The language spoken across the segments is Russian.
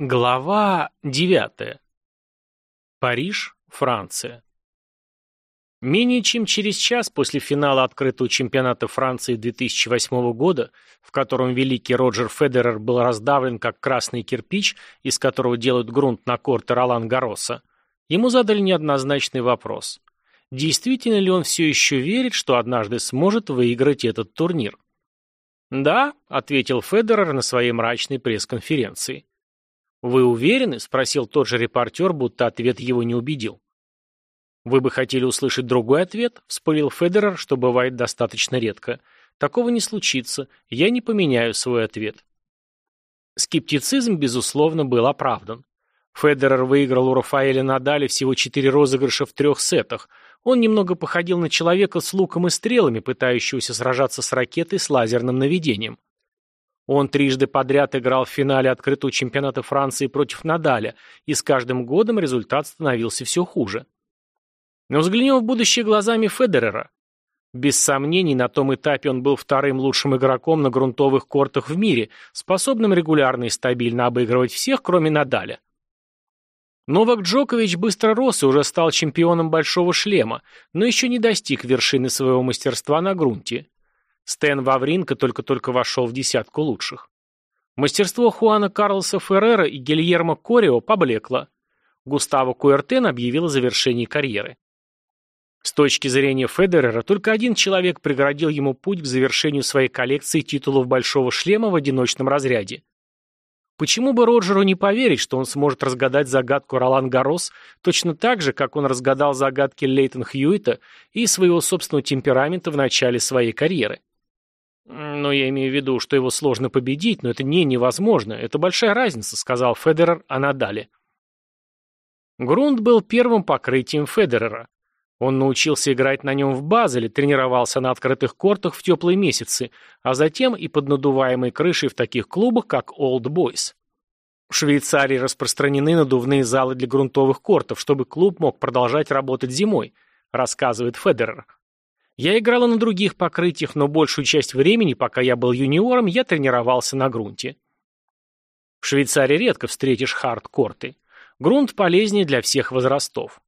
Глава 9. Париж, Франция. Менее чем через час после финала открытого чемпионата Франции 2008 года, в котором великий Роджер Федерер был раздавлен как красный кирпич, из которого делают грунт на корте Ролан Гарроса, ему задали неоднозначный вопрос. Действительно ли он все еще верит, что однажды сможет выиграть этот турнир? «Да», — ответил Федерер на своей мрачной пресс-конференции. «Вы уверены?» – спросил тот же репортер, будто ответ его не убедил. «Вы бы хотели услышать другой ответ?» – вспылил Федерер, что бывает достаточно редко. «Такого не случится. Я не поменяю свой ответ». Скептицизм, безусловно, был оправдан. Федерер выиграл у Рафаэля Надаля всего четыре розыгрыша в трех сетах. Он немного походил на человека с луком и стрелами, пытающегося сражаться с ракетой с лазерным наведением. Он трижды подряд играл в финале открытого чемпионата Франции против Надаля, и с каждым годом результат становился все хуже. Но взглянем в будущее глазами Федерера. Без сомнений, на том этапе он был вторым лучшим игроком на грунтовых кортах в мире, способным регулярно и стабильно обыгрывать всех, кроме Надаля. Новак Джокович быстро рос и уже стал чемпионом большого шлема, но еще не достиг вершины своего мастерства на грунте. Стэн Вавринка только-только вошел в десятку лучших. Мастерство Хуана Карлоса Феррера и Гильермо Корио поблекло. Густаво Куэртен объявил о завершении карьеры. С точки зрения Федерера, только один человек преградил ему путь к завершению своей коллекции титулов большого шлема в одиночном разряде. Почему бы Роджеру не поверить, что он сможет разгадать загадку Ролан Гарос точно так же, как он разгадал загадки Лейтон Хьюита и своего собственного темперамента в начале своей карьеры? «Но я имею в виду, что его сложно победить, но это не невозможно. Это большая разница», — сказал Федерер о Надале. Грунт был первым покрытием Федерера. Он научился играть на нем в Базеле, тренировался на открытых кортах в теплые месяцы, а затем и под надуваемой крышей в таких клубах, как Old Boys. В Швейцарии распространены надувные залы для грунтовых кортов, чтобы клуб мог продолжать работать зимой, рассказывает Федерер. Я играла на других покрытиях, но большую часть времени, пока я был юниором, я тренировался на грунте. В Швейцарии редко встретишь хард-корты. Грунт полезнее для всех возрастов.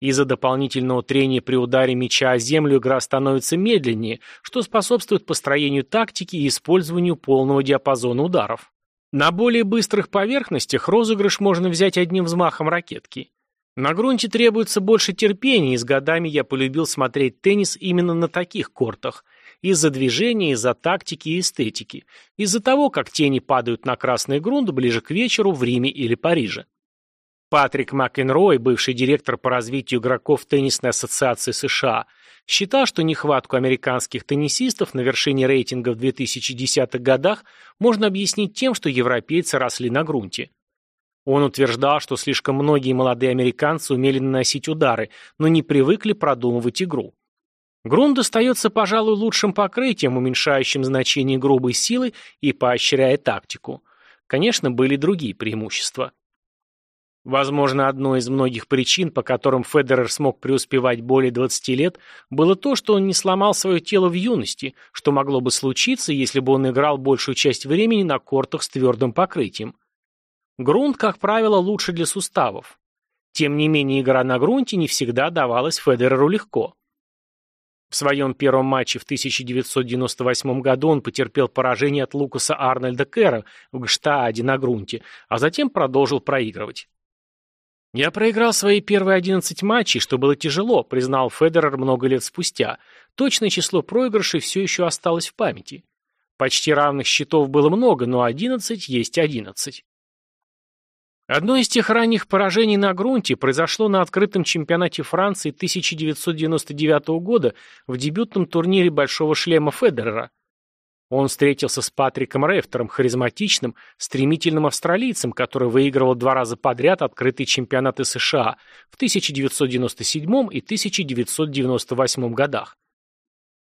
Из-за дополнительного трения при ударе мяча о землю игра становится медленнее, что способствует построению тактики и использованию полного диапазона ударов. На более быстрых поверхностях розыгрыш можно взять одним взмахом ракетки. На грунте требуется больше терпения, и с годами я полюбил смотреть теннис именно на таких кортах. Из-за движения, из-за тактики и эстетики. Из-за того, как тени падают на красный грунт ближе к вечеру в Риме или Париже. Патрик Макенрой, бывший директор по развитию игроков теннисной ассоциации США, считал, что нехватку американских теннисистов на вершине рейтинга в 2010-х годах можно объяснить тем, что европейцы росли на грунте. Он утверждал, что слишком многие молодые американцы умели наносить удары, но не привыкли продумывать игру. Грунт достается, пожалуй, лучшим покрытием, уменьшающим значение грубой силы и поощряя тактику. Конечно, были другие преимущества. Возможно, одной из многих причин, по которым Федерер смог преуспевать более 20 лет, было то, что он не сломал свое тело в юности, что могло бы случиться, если бы он играл большую часть времени на кортах с твердым покрытием. Грунт, как правило, лучше для суставов. Тем не менее, игра на грунте не всегда давалась Федереру легко. В своем первом матче в 1998 году он потерпел поражение от Лукаса Арнольда Кэра в Гштааде на грунте, а затем продолжил проигрывать. «Я проиграл свои первые 11 матчей, что было тяжело», признал Федерер много лет спустя. Точное число проигрышей все еще осталось в памяти. Почти равных счетов было много, но 11 есть 11. Одно из тех ранних поражений на грунте произошло на открытом чемпионате Франции 1999 года в дебютном турнире Большого шлема Федерера. Он встретился с Патриком Рефтером, харизматичным, стремительным австралийцем, который выигрывал два раза подряд открытые чемпионаты США в 1997 и 1998 годах.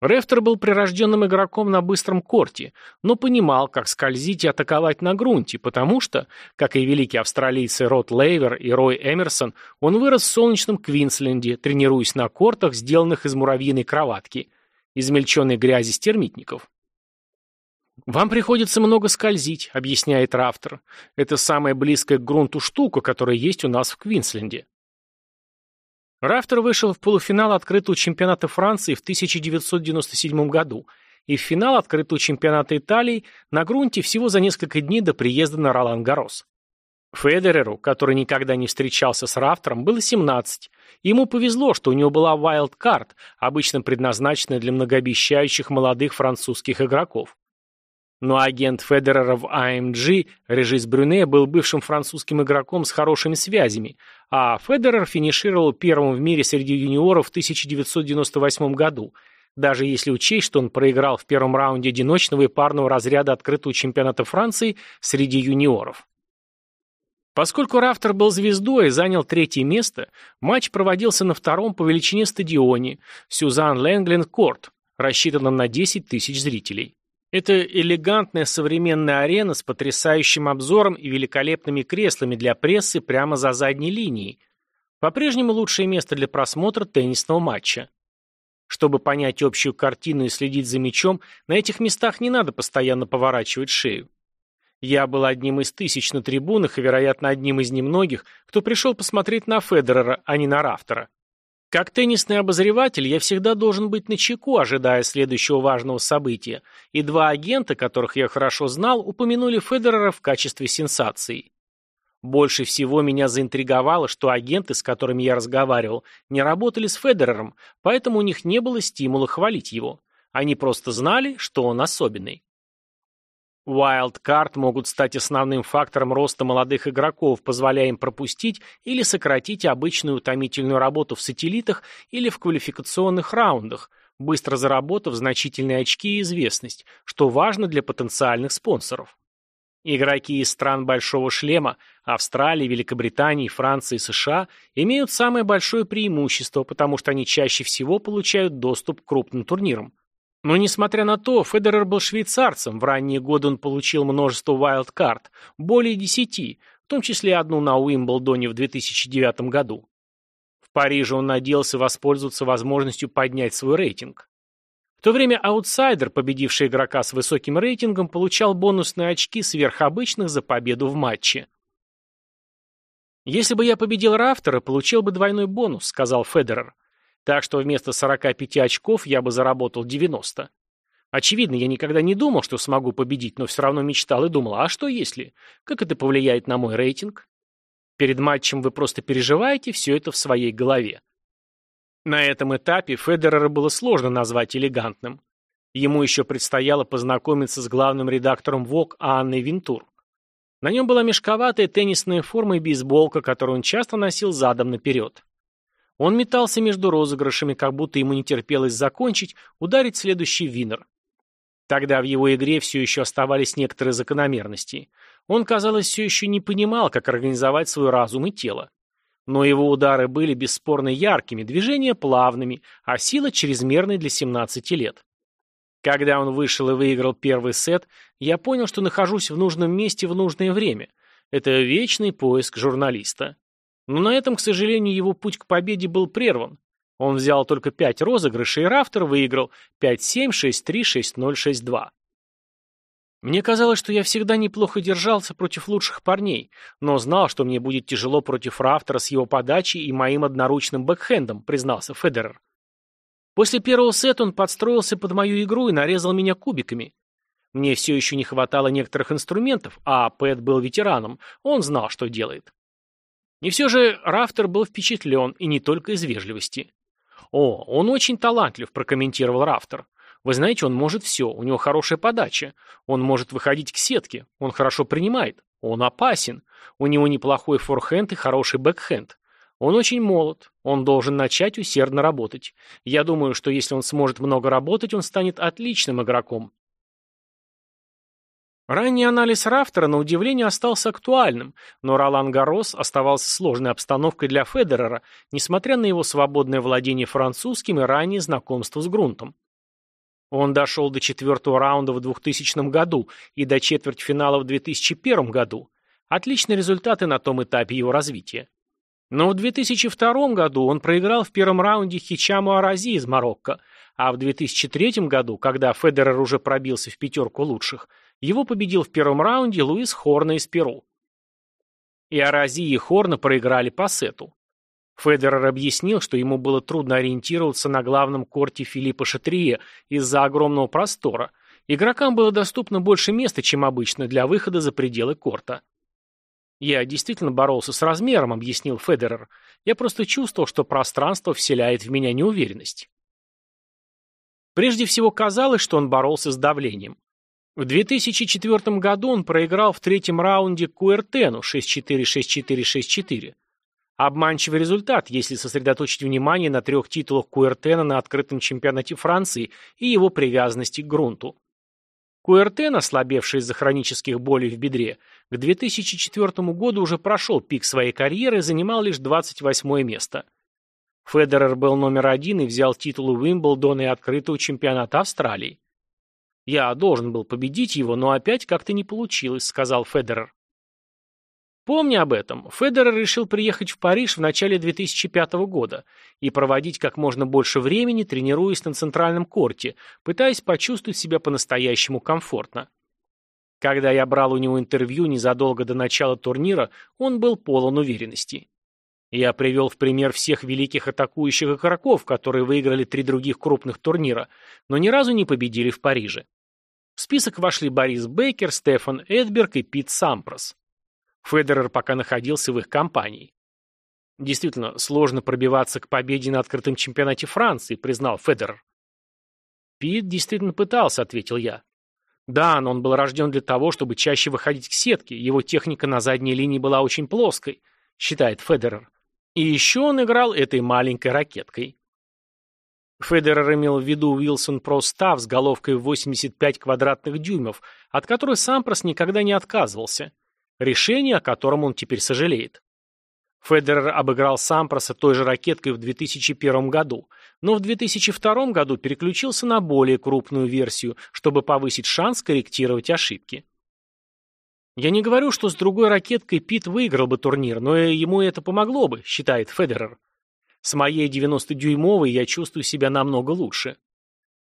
Рефтер был прирожденным игроком на быстром корте, но понимал, как скользить и атаковать на грунте, потому что, как и великие австралийцы Рот Лейвер и Рой Эмерсон, он вырос в солнечном Квинсленде, тренируясь на кортах, сделанных из муравьиной кроватки, измельченной грязи стермитников. «Вам приходится много скользить», — объясняет Рафтер. «Это самая близкая к грунту штука, которая есть у нас в Квинсленде». Рафтер вышел в полуфинал открытого чемпионата Франции в 1997 году и в финал открытого чемпионата Италии на грунте всего за несколько дней до приезда на Ролан-Гарос. Федереру, который никогда не встречался с Рафтером, было 17. Ему повезло, что у него была Card, обычно предназначенная для многообещающих молодых французских игроков. Но агент Федерера в AMG, а Режис Брюне, был бывшим французским игроком с хорошими связями, а Федерер финишировал первым в мире среди юниоров в 1998 году, даже если учесть, что он проиграл в первом раунде одиночного и парного разряда открытого чемпионата Франции среди юниоров. Поскольку Рафтер был звездой и занял третье место, матч проводился на втором по величине стадионе Сюзан Лэнгленд Корт, рассчитанном на 10 тысяч зрителей. Это элегантная современная арена с потрясающим обзором и великолепными креслами для прессы прямо за задней линией. По-прежнему лучшее место для просмотра теннисного матча. Чтобы понять общую картину и следить за мячом, на этих местах не надо постоянно поворачивать шею. Я был одним из тысяч на трибунах и, вероятно, одним из немногих, кто пришел посмотреть на Федерера, а не на Рафтера. Как теннисный обозреватель я всегда должен быть начеку, ожидая следующего важного события, и два агента, которых я хорошо знал, упомянули Федерера в качестве сенсации. Больше всего меня заинтриговало, что агенты, с которыми я разговаривал, не работали с Федерером, поэтому у них не было стимула хвалить его. Они просто знали, что он особенный. Wildcard могут стать основным фактором роста молодых игроков, позволяя им пропустить или сократить обычную утомительную работу в сателлитах или в квалификационных раундах, быстро заработав значительные очки и известность, что важно для потенциальных спонсоров. Игроки из стран Большого Шлема, Австралии, Великобритании, Франции США имеют самое большое преимущество, потому что они чаще всего получают доступ к крупным турнирам. Но несмотря на то, Федерер был швейцарцем, в ранние годы он получил множество вайлдкарт, более десяти, в том числе одну на Уимблдоне в 2009 году. В Париже он надеялся воспользоваться возможностью поднять свой рейтинг. В то время аутсайдер, победивший игрока с высоким рейтингом, получал бонусные очки сверхобычных за победу в матче. «Если бы я победил Рафтера, получил бы двойной бонус», — сказал Федерер. Так что вместо 45 очков я бы заработал 90. Очевидно, я никогда не думал, что смогу победить, но все равно мечтал и думал, а что если? Как это повлияет на мой рейтинг? Перед матчем вы просто переживаете все это в своей голове. На этом этапе Федерера было сложно назвать элегантным. Ему еще предстояло познакомиться с главным редактором ВОК Анной Винтур. На нем была мешковатая теннисная форма и бейсболка, которую он часто носил задом наперед. Он метался между розыгрышами, как будто ему не терпелось закончить, ударить следующий винер. Тогда в его игре все еще оставались некоторые закономерности. Он, казалось, все еще не понимал, как организовать свой разум и тело. Но его удары были бесспорно яркими, движения плавными, а сила чрезмерной для 17 лет. Когда он вышел и выиграл первый сет, я понял, что нахожусь в нужном месте в нужное время. Это вечный поиск журналиста. Но на этом, к сожалению, его путь к победе был прерван. Он взял только пять розыгрышей, и Рафтер выиграл 5-7, 6-3, 6-0, 6-2. Мне казалось, что я всегда неплохо держался против лучших парней, но знал, что мне будет тяжело против Рафтера с его подачей и моим одноручным бэкхендом, признался Федерер. После первого сета он подстроился под мою игру и нарезал меня кубиками. Мне все еще не хватало некоторых инструментов, а Пэт был ветераном, он знал, что делает. И все же Рафтер был впечатлен, и не только из вежливости. «О, он очень талантлив», – прокомментировал Рафтер. «Вы знаете, он может все, у него хорошая подача. Он может выходить к сетке, он хорошо принимает, он опасен, у него неплохой форхенд и хороший бэкхенд. Он очень молод, он должен начать усердно работать. Я думаю, что если он сможет много работать, он станет отличным игроком. Ранний анализ Рафтера, на удивление, остался актуальным, но Ролан Гарос оставался сложной обстановкой для Федерера, несмотря на его свободное владение французским и раннее знакомство с грунтом. Он дошел до четвертого раунда в 2000 году и до четвертьфинала в 2001 году. Отличные результаты на том этапе его развития. Но в 2002 году он проиграл в первом раунде Хичаму Арази из Марокко, а в 2003 году, когда Федерер уже пробился в пятерку лучших, его победил в первом раунде Луис Хорна из Перу. И Арази и Хорна проиграли по сету. Федерер объяснил, что ему было трудно ориентироваться на главном корте Филиппа Шатрие из-за огромного простора. Игрокам было доступно больше места, чем обычно, для выхода за пределы корта. «Я действительно боролся с размером», — объяснил Федерер. «Я просто чувствовал, что пространство вселяет в меня неуверенность». Прежде всего казалось, что он боролся с давлением. В 2004 году он проиграл в третьем раунде Куэртену 6-4, 6-4, 6-4. Обманчивый результат, если сосредоточить внимание на трех титулах Куэртена на открытом чемпионате Франции и его привязанности к грунту. Куэртен, ослабевший из-за хронических болей в бедре, к 2004 году уже прошел пик своей карьеры и занимал лишь 28 место. Федерер был номер один и взял титулы Уимблдона и открытого чемпионата Австралии. «Я должен был победить его, но опять как-то не получилось», — сказал Федерер. Помня об этом, Федерер решил приехать в Париж в начале 2005 года и проводить как можно больше времени, тренируясь на центральном корте, пытаясь почувствовать себя по-настоящему комфортно. Когда я брал у него интервью незадолго до начала турнира, он был полон уверенности. Я привел в пример всех великих атакующих игроков, которые выиграли три других крупных турнира, но ни разу не победили в Париже. В список вошли Борис Бейкер, Стефан Эдберг и Пит Сампрос. Федерер пока находился в их компании. Действительно, сложно пробиваться к победе на открытом чемпионате Франции, признал Федерер. Пит действительно пытался, ответил я. Да, но он был рожден для того, чтобы чаще выходить к сетке. Его техника на задней линии была очень плоской, считает Федерер. И еще он играл этой маленькой ракеткой. Федерер имел в виду Wilson Pro Staff с головкой в 85 квадратных дюймов, от которой Сампрос никогда не отказывался. Решение, о котором он теперь сожалеет. Федерер обыграл Сампроса той же ракеткой в 2001 году, но в 2002 году переключился на более крупную версию, чтобы повысить шанс корректировать ошибки. Я не говорю, что с другой ракеткой Пит выиграл бы турнир, но ему это помогло бы, считает Федерер. С моей 90-дюймовой я чувствую себя намного лучше.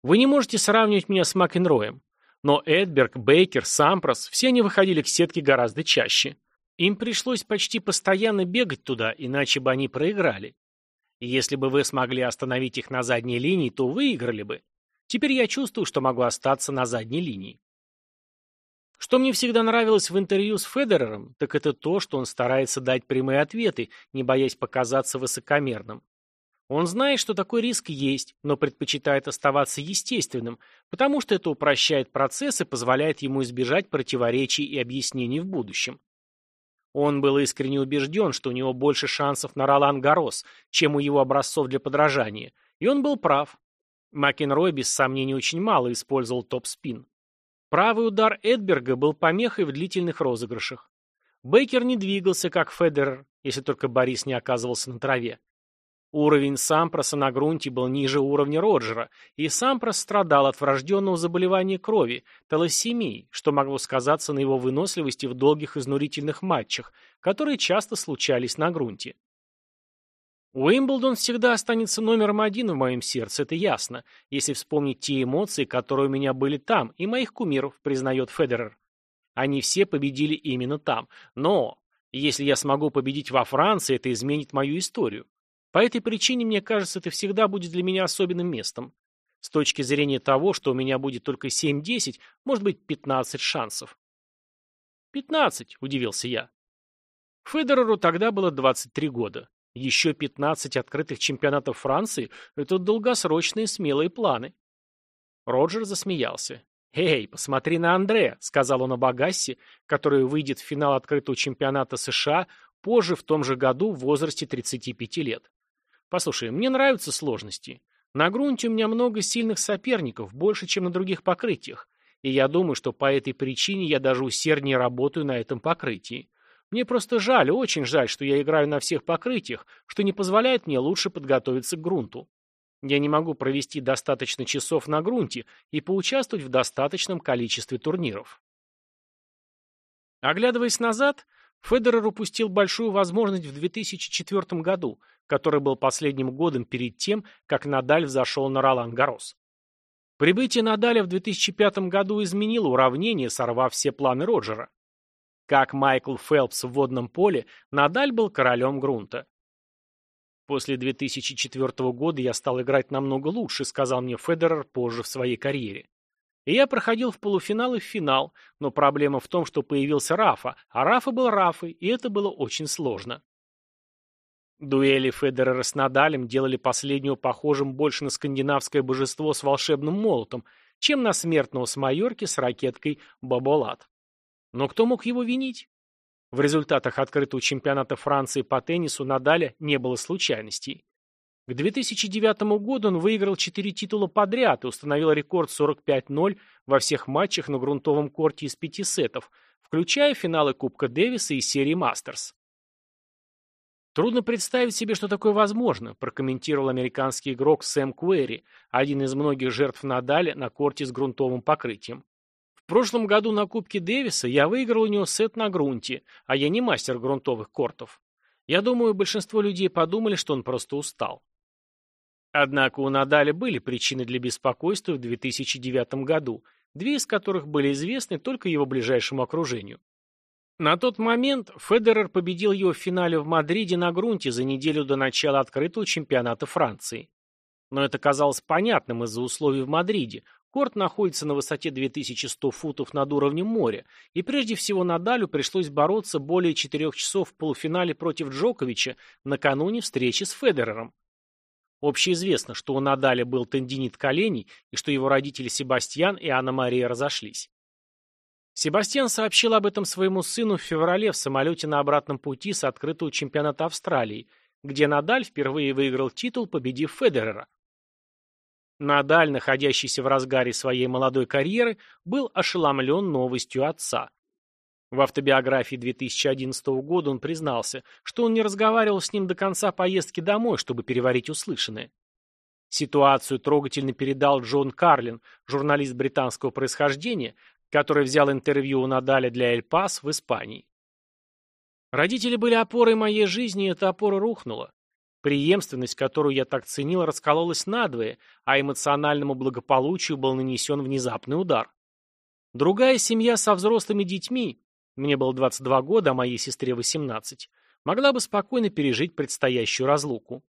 Вы не можете сравнивать меня с Макенроем. Но Эдберг, Бейкер, Сампрос, все они выходили к сетке гораздо чаще. Им пришлось почти постоянно бегать туда, иначе бы они проиграли. И если бы вы смогли остановить их на задней линии, то выиграли бы. Теперь я чувствую, что могу остаться на задней линии. Что мне всегда нравилось в интервью с Федерером, так это то, что он старается дать прямые ответы, не боясь показаться высокомерным. Он знает, что такой риск есть, но предпочитает оставаться естественным, потому что это упрощает процесс и позволяет ему избежать противоречий и объяснений в будущем. Он был искренне убежден, что у него больше шансов на Ролан Гарос, чем у его образцов для подражания, и он был прав. Макенрой без сомнений очень мало использовал топ-спин. Правый удар Эдберга был помехой в длительных розыгрышах. Бейкер не двигался, как Федерер, если только Борис не оказывался на траве. Уровень Сампроса на грунте был ниже уровня Роджера, и Сампрос страдал от врожденного заболевания крови, талассемии, что могло сказаться на его выносливости в долгих изнурительных матчах, которые часто случались на грунте. Уимблдон всегда останется номером один в моем сердце, это ясно, если вспомнить те эмоции, которые у меня были там, и моих кумиров, признает Федерер. Они все победили именно там. Но, если я смогу победить во Франции, это изменит мою историю. По этой причине, мне кажется, это всегда будет для меня особенным местом. С точки зрения того, что у меня будет только 7-10, может быть 15 шансов. 15, удивился я. Федереру тогда было 23 года. Еще 15 открытых чемпионатов Франции – это долгосрочные смелые планы. Роджер засмеялся. «Эй, посмотри на Андре», — сказал он об Агасси, который выйдет в финал открытого чемпионата США позже в том же году в возрасте 35 лет. Послушай, мне нравятся сложности. На грунте у меня много сильных соперников, больше, чем на других покрытиях. И я думаю, что по этой причине я даже усерднее работаю на этом покрытии. Мне просто жаль, очень жаль, что я играю на всех покрытиях, что не позволяет мне лучше подготовиться к грунту. Я не могу провести достаточно часов на грунте и поучаствовать в достаточном количестве турниров. Оглядываясь назад, Федерер упустил большую возможность в 2004 году, который был последним годом перед тем, как Надаль взошел на Ролан Гарос. Прибытие Надаля в 2005 году изменило уравнение, сорвав все планы Роджера. Как Майкл Фелпс в водном поле, Надаль был королем грунта. После 2004 года я стал играть намного лучше, сказал мне Федерер позже в своей карьере. И я проходил в полуфинал и в финал, но проблема в том, что появился Рафа, а Рафа был Рафой, и это было очень сложно. Дуэли Федерера с Надалем делали последнего похожим больше на скандинавское божество с волшебным молотом, чем на смертного с Майорки с ракеткой Баболат. Но кто мог его винить? В результатах открытого чемпионата Франции по теннису Надаля не было случайностей. К 2009 году он выиграл 4 титула подряд и установил рекорд 45-0 во всех матчах на грунтовом корте из пяти сетов, включая финалы Кубка Дэвиса и серии Мастерс. Трудно представить себе, что такое возможно, прокомментировал американский игрок Сэм Куэри, один из многих жертв Надаля на корте с грунтовым покрытием. В прошлом году на Кубке Дэвиса я выиграл у него сет на грунте, а я не мастер грунтовых кортов. Я думаю, большинство людей подумали, что он просто устал. Однако у Надаля были причины для беспокойства в 2009 году, две из которых были известны только его ближайшему окружению. На тот момент Федерер победил его в финале в Мадриде на грунте за неделю до начала открытого чемпионата Франции. Но это казалось понятным из-за условий в Мадриде. Корт находится на высоте 2100 футов над уровнем моря, и прежде всего Надалю пришлось бороться более четырех часов в полуфинале против Джоковича накануне встречи с Федерером. Общеизвестно, что у Надаля был тендинит коленей и что его родители Себастьян и Анна-Мария разошлись. Себастьян сообщил об этом своему сыну в феврале в самолете на обратном пути с открытого чемпионата Австралии, где Надаль впервые выиграл титул, победив Федерера. Надаль, находящийся в разгаре своей молодой карьеры, был ошеломлен новостью отца. В автобиографии 2011 года он признался, что он не разговаривал с ним до конца поездки домой, чтобы переварить услышанное. Ситуацию трогательно передал Джон Карлин, журналист британского происхождения, который взял интервью у Надаля для Эль Пас в Испании. Родители были опорой моей жизни, и эта опора рухнула. Преемственность, которую я так ценил, раскололась надвое, а эмоциональному благополучию был нанесен внезапный удар. Другая семья со взрослыми детьми, мне было 22 года, а моей сестре 18, могла бы спокойно пережить предстоящую разлуку.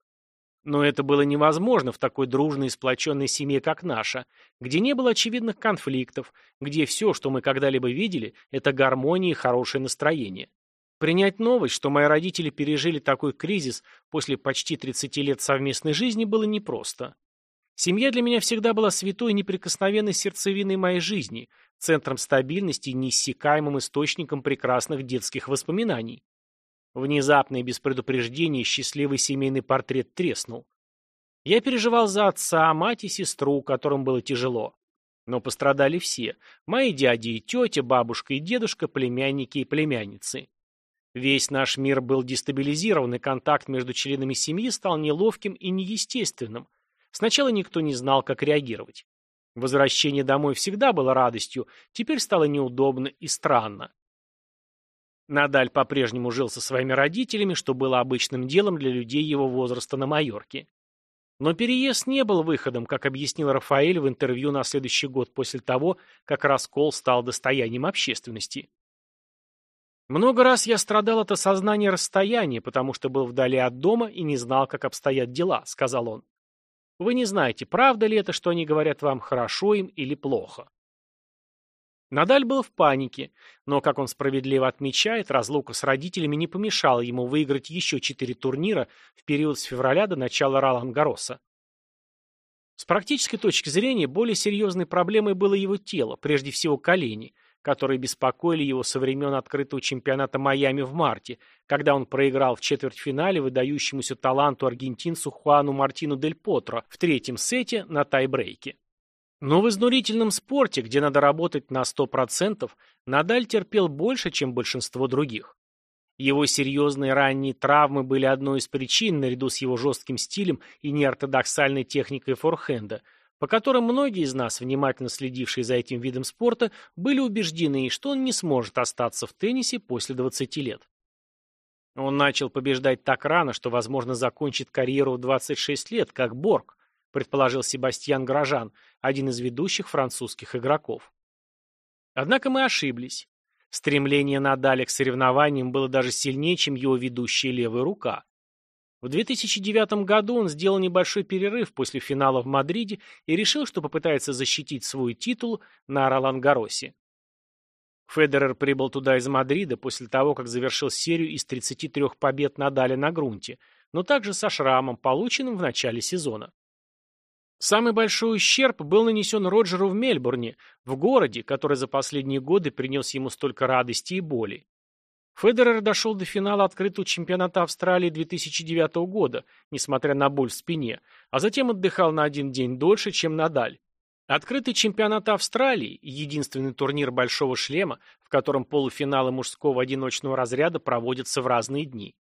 Но это было невозможно в такой дружной и сплоченной семье, как наша, где не было очевидных конфликтов, где все, что мы когда-либо видели, это гармония и хорошее настроение. Принять новость, что мои родители пережили такой кризис после почти 30 лет совместной жизни, было непросто. Семья для меня всегда была святой и неприкосновенной сердцевиной моей жизни, центром стабильности и неиссякаемым источником прекрасных детских воспоминаний. Внезапно и без предупреждения счастливый семейный портрет треснул. Я переживал за отца, мать и сестру, которым было тяжело. Но пострадали все. Мои дяди и тетя, бабушка и дедушка, племянники и племянницы. Весь наш мир был дестабилизирован, и контакт между членами семьи стал неловким и неестественным. Сначала никто не знал, как реагировать. Возвращение домой всегда было радостью, теперь стало неудобно и странно. Надаль по-прежнему жил со своими родителями, что было обычным делом для людей его возраста на Майорке. Но переезд не был выходом, как объяснил Рафаэль в интервью на следующий год после того, как раскол стал достоянием общественности. Много раз я страдал от осознания расстояния, потому что был вдали от дома и не знал, как обстоят дела, сказал он. Вы не знаете, правда ли это, что они говорят вам, хорошо им или плохо. Надаль был в панике, но, как он справедливо отмечает, разлука с родителями не помешала ему выиграть еще четыре турнира в период с февраля до начала Ролан-Гароса. С практической точки зрения, более серьезной проблемой было его тело, прежде всего колени – которые беспокоили его со времен открытого чемпионата Майами в марте, когда он проиграл в четвертьфинале выдающемуся таланту аргентинцу Хуану Мартину Дель Потро в третьем сете на тайбрейке. Но в изнурительном спорте, где надо работать на 100%, Надаль терпел больше, чем большинство других. Его серьезные ранние травмы были одной из причин, наряду с его жестким стилем и неортодоксальной техникой форхенда – по которым многие из нас, внимательно следившие за этим видом спорта, были убеждены, что он не сможет остаться в теннисе после 20 лет. Он начал побеждать так рано, что, возможно, закончит карьеру в 26 лет, как Борг, предположил Себастьян Грожан, один из ведущих французских игроков. Однако мы ошиблись. Стремление Надаля к соревнованиям было даже сильнее, чем его ведущая левая рука. В 2009 году он сделал небольшой перерыв после финала в Мадриде и решил, что попытается защитить свой титул на Ролан-Гаросе. Федерер прибыл туда из Мадрида после того, как завершил серию из 33 побед Надаля на грунте, но также со шрамом, полученным в начале сезона. Самый большой ущерб был нанесен Роджеру в Мельбурне, в городе, который за последние годы принес ему столько радости и боли. Федерер дошел до финала открытого чемпионата Австралии 2009 года, несмотря на боль в спине, а затем отдыхал на один день дольше, чем Надаль. Открытый чемпионат Австралии – единственный турнир Большого шлема, в котором полуфиналы мужского одиночного разряда проводятся в разные дни.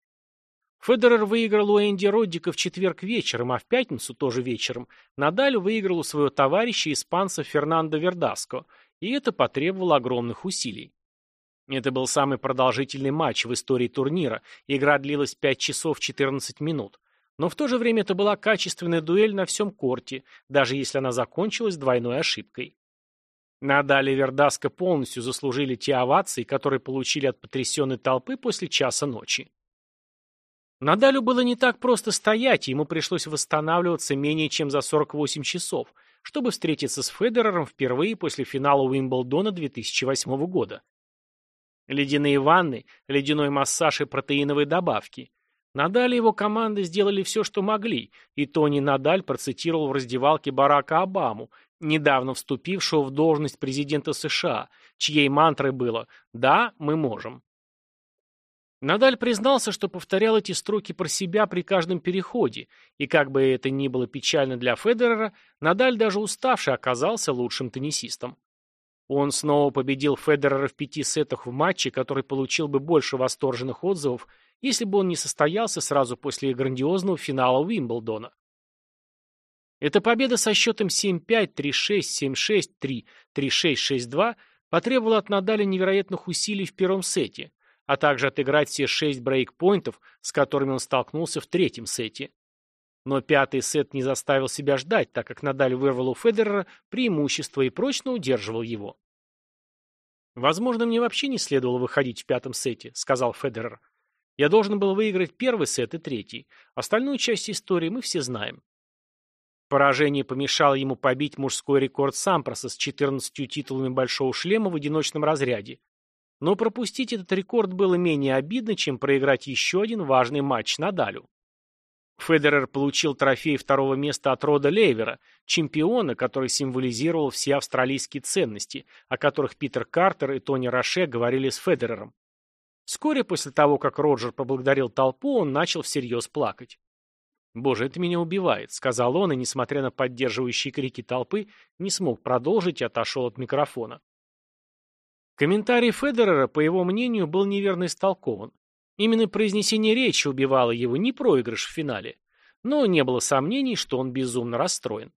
Федерер выиграл у Энди Роддика в четверг вечером, а в пятницу, тоже вечером, Надаль выиграл у своего товарища испанца Фернандо Вердаско, и это потребовало огромных усилий. Это был самый продолжительный матч в истории турнира. Игра длилась 5 часов 14 минут. Но в то же время это была качественная дуэль на всем корте, даже если она закончилась двойной ошибкой. Надаль и Вердаско полностью заслужили те овации, которые получили от потрясенной толпы после часа ночи. Надалю было не так просто стоять, ему пришлось восстанавливаться менее чем за 48 часов, чтобы встретиться с Федерером впервые после финала Уимблдона 2008 года. Ледяные ванны, ледяной массаж и протеиновые добавки. Надаль и его команды сделали все, что могли, и Тони Надаль процитировал в раздевалке Барака Обаму, недавно вступившего в должность президента США, чьей мантрой было «Да, мы можем». Надаль признался, что повторял эти строки про себя при каждом переходе, и как бы это ни было печально для Федерера, Надаль даже уставший оказался лучшим теннисистом. Он снова победил Федерера в пяти сетах в матче, который получил бы больше восторженных отзывов, если бы он не состоялся сразу после грандиозного финала Уимблдона. Эта победа со счетом 7-5, 3-6, 7-6, 3, 3-6, 6-2 потребовала от Надаля невероятных усилий в первом сете, а также отыграть все шесть брейкпоинтов, с которыми он столкнулся в третьем сете. Но пятый сет не заставил себя ждать, так как Надаль вырвал у Федерера преимущество и прочно удерживал его. «Возможно, мне вообще не следовало выходить в пятом сете», — сказал Федерер. «Я должен был выиграть первый сет и третий. Остальную часть истории мы все знаем». Поражение помешало ему побить мужской рекорд Сампроса с 14 титулами большого шлема в одиночном разряде. Но пропустить этот рекорд было менее обидно, чем проиграть еще один важный матч Надалю. Федерер получил трофей второго места от Рода Лейвера, чемпиона, который символизировал все австралийские ценности, о которых Питер Картер и Тони Роше говорили с Федерером. Вскоре после того, как Роджер поблагодарил толпу, он начал всерьез плакать. «Боже, это меня убивает», — сказал он, и, несмотря на поддерживающие крики толпы, не смог продолжить и отошел от микрофона. Комментарий Федерера, по его мнению, был неверно истолкован. Именно произнесение речи убивало его, не проигрыш в финале. Но не было сомнений, что он безумно расстроен.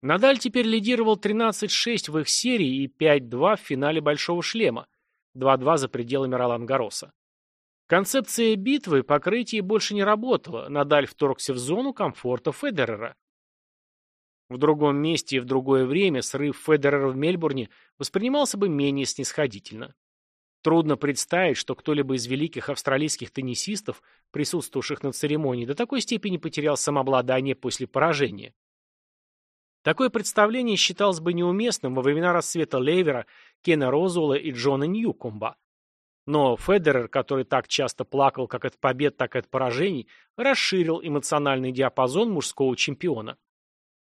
Надаль теперь лидировал 13-6 в их серии и 5-2 в финале Большого шлема, 2-2 за пределами Ролан-Гароса. Концепция битвы и покрытия больше не работала, Надаль вторгся в зону комфорта Федерера. В другом месте и в другое время срыв Федерера в Мельбурне воспринимался бы менее снисходительно. Трудно представить, что кто-либо из великих австралийских теннисистов, присутствовавших на церемонии, до такой степени потерял самообладание после поражения. Такое представление считалось бы неуместным во времена расцвета Лейвера, Кена Розуэлла и Джона Ньюкомба. Но Федерер, который так часто плакал как от побед, так и от поражений, расширил эмоциональный диапазон мужского чемпиона.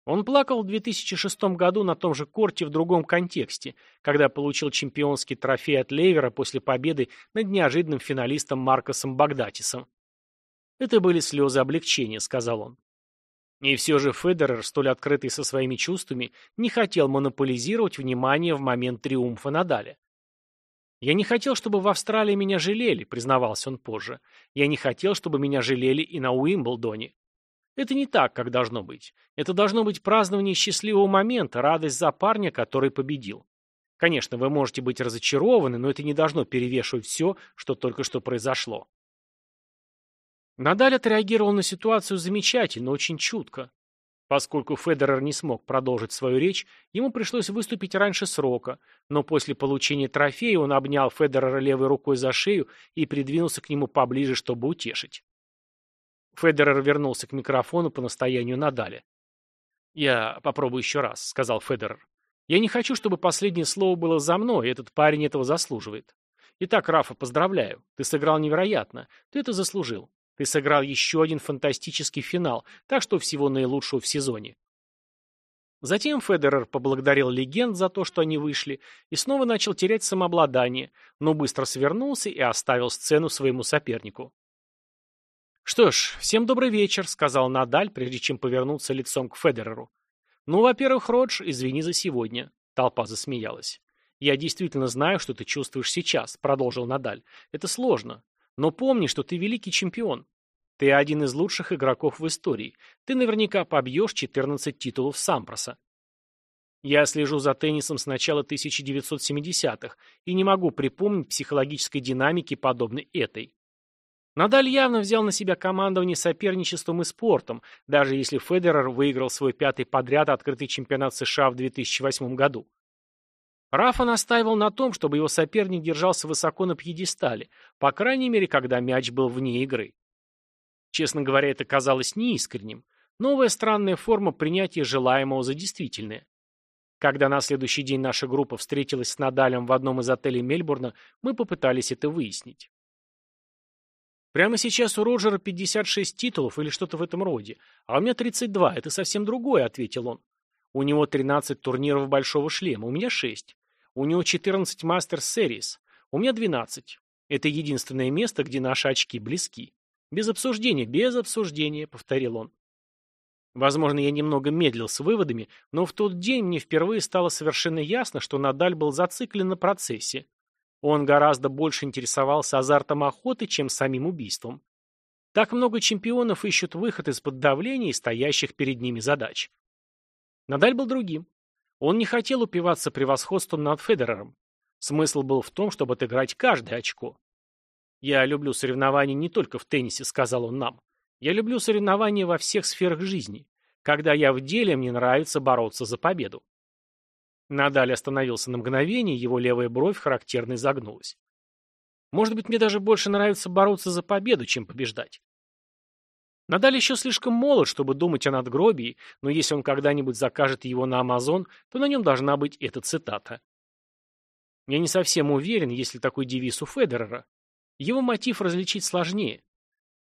Он плакал в 2006 году на том же корте в другом контексте, когда получил чемпионский трофей от Левера после победы над неожиданным финалистом Маркосом Багдатисом. «Это были слезы облегчения», — сказал он. И все же Федерер, столь открытый со своими чувствами, не хотел монополизировать внимание в момент триумфа Надаля. «Я не хотел, чтобы в Австралии меня жалели», — признавался он позже. «Я не хотел, чтобы меня жалели и на Уимблдоне. Это не так, как должно быть. Это должно быть празднование счастливого момента, радость за парня, который победил. Конечно, вы можете быть разочарованы, но это не должно перевешивать все, что только что произошло. Надаль отреагировал на ситуацию замечательно, очень чутко. Поскольку Федерер не смог продолжить свою речь, ему пришлось выступить раньше срока, но после получения трофея он обнял Федерера левой рукой за шею и придвинулся к нему поближе, чтобы утешить. Федерер вернулся к микрофону по настоянию Надаля. «Я попробую еще раз», — сказал Федерер. «Я не хочу, чтобы последнее слово было за мной, этот парень этого заслуживает. Итак, Рафа, поздравляю. Ты сыграл невероятно. Ты это заслужил. Ты сыграл еще один фантастический финал, так что всего наилучшего в сезоне. Затем Федерер поблагодарил легенд за то, что они вышли, и снова начал терять самообладание, но быстро свернулся и оставил сцену своему сопернику. «Что ж, всем добрый вечер», — сказал Надаль, прежде чем повернуться лицом к Федереру. «Ну, во-первых, Родж, извини за сегодня», — толпа засмеялась. «Я действительно знаю, что ты чувствуешь сейчас», — продолжил Надаль. «Это сложно. Но помни, что ты великий чемпион. Ты один из лучших игроков в истории. Ты наверняка побьешь 14 титулов Сампроса. Я слежу за теннисом с начала 1970-х и не могу припомнить психологической динамики, подобной этой. Надаль явно взял на себя командование соперничеством и спортом, даже если Федерер выиграл свой пятый подряд открытый чемпионат США в 2008 году. Рафа настаивал на том, чтобы его соперник держался высоко на пьедестале, по крайней мере, когда мяч был вне игры. Честно говоря, это казалось неискренним. Новая странная форма принятия желаемого за действительное. Когда на следующий день наша группа встретилась с Надалем в одном из отелей Мельбурна, мы попытались это выяснить. Прямо сейчас у Роджера 56 титулов или что-то в этом роде, а у меня 32, это совсем другое, ответил он. У него 13 турниров большого шлема, у меня 6. У него 14 Masters Series. У меня 12. Это единственное место, где наши очки близки. Без обсуждения, без обсуждения, повторил он. Возможно, я немного медлил с выводами, но в тот день мне впервые стало совершенно ясно, что Надаль был зациклен на процессе. Он гораздо больше интересовался азартом охоты, чем самим убийством. Так много чемпионов ищут выход из-под давления и стоящих перед ними задач. Надаль был другим. Он не хотел упиваться превосходством над Федерером. Смысл был в том, чтобы отыграть каждое очко. «Я люблю соревнования не только в теннисе», — сказал он нам. «Я люблю соревнования во всех сферах жизни. Когда я в деле, мне нравится бороться за победу». Надаль остановился на мгновение, его левая бровь характерно изогнулась. «Может быть, мне даже больше нравится бороться за победу, чем побеждать. Надаль еще слишком молод, чтобы думать о надгробии, но если он когда-нибудь закажет его на Амазон, то на нем должна быть эта цитата. Я не совсем уверен, есть ли такой девиз у Федерера. Его мотив различить сложнее.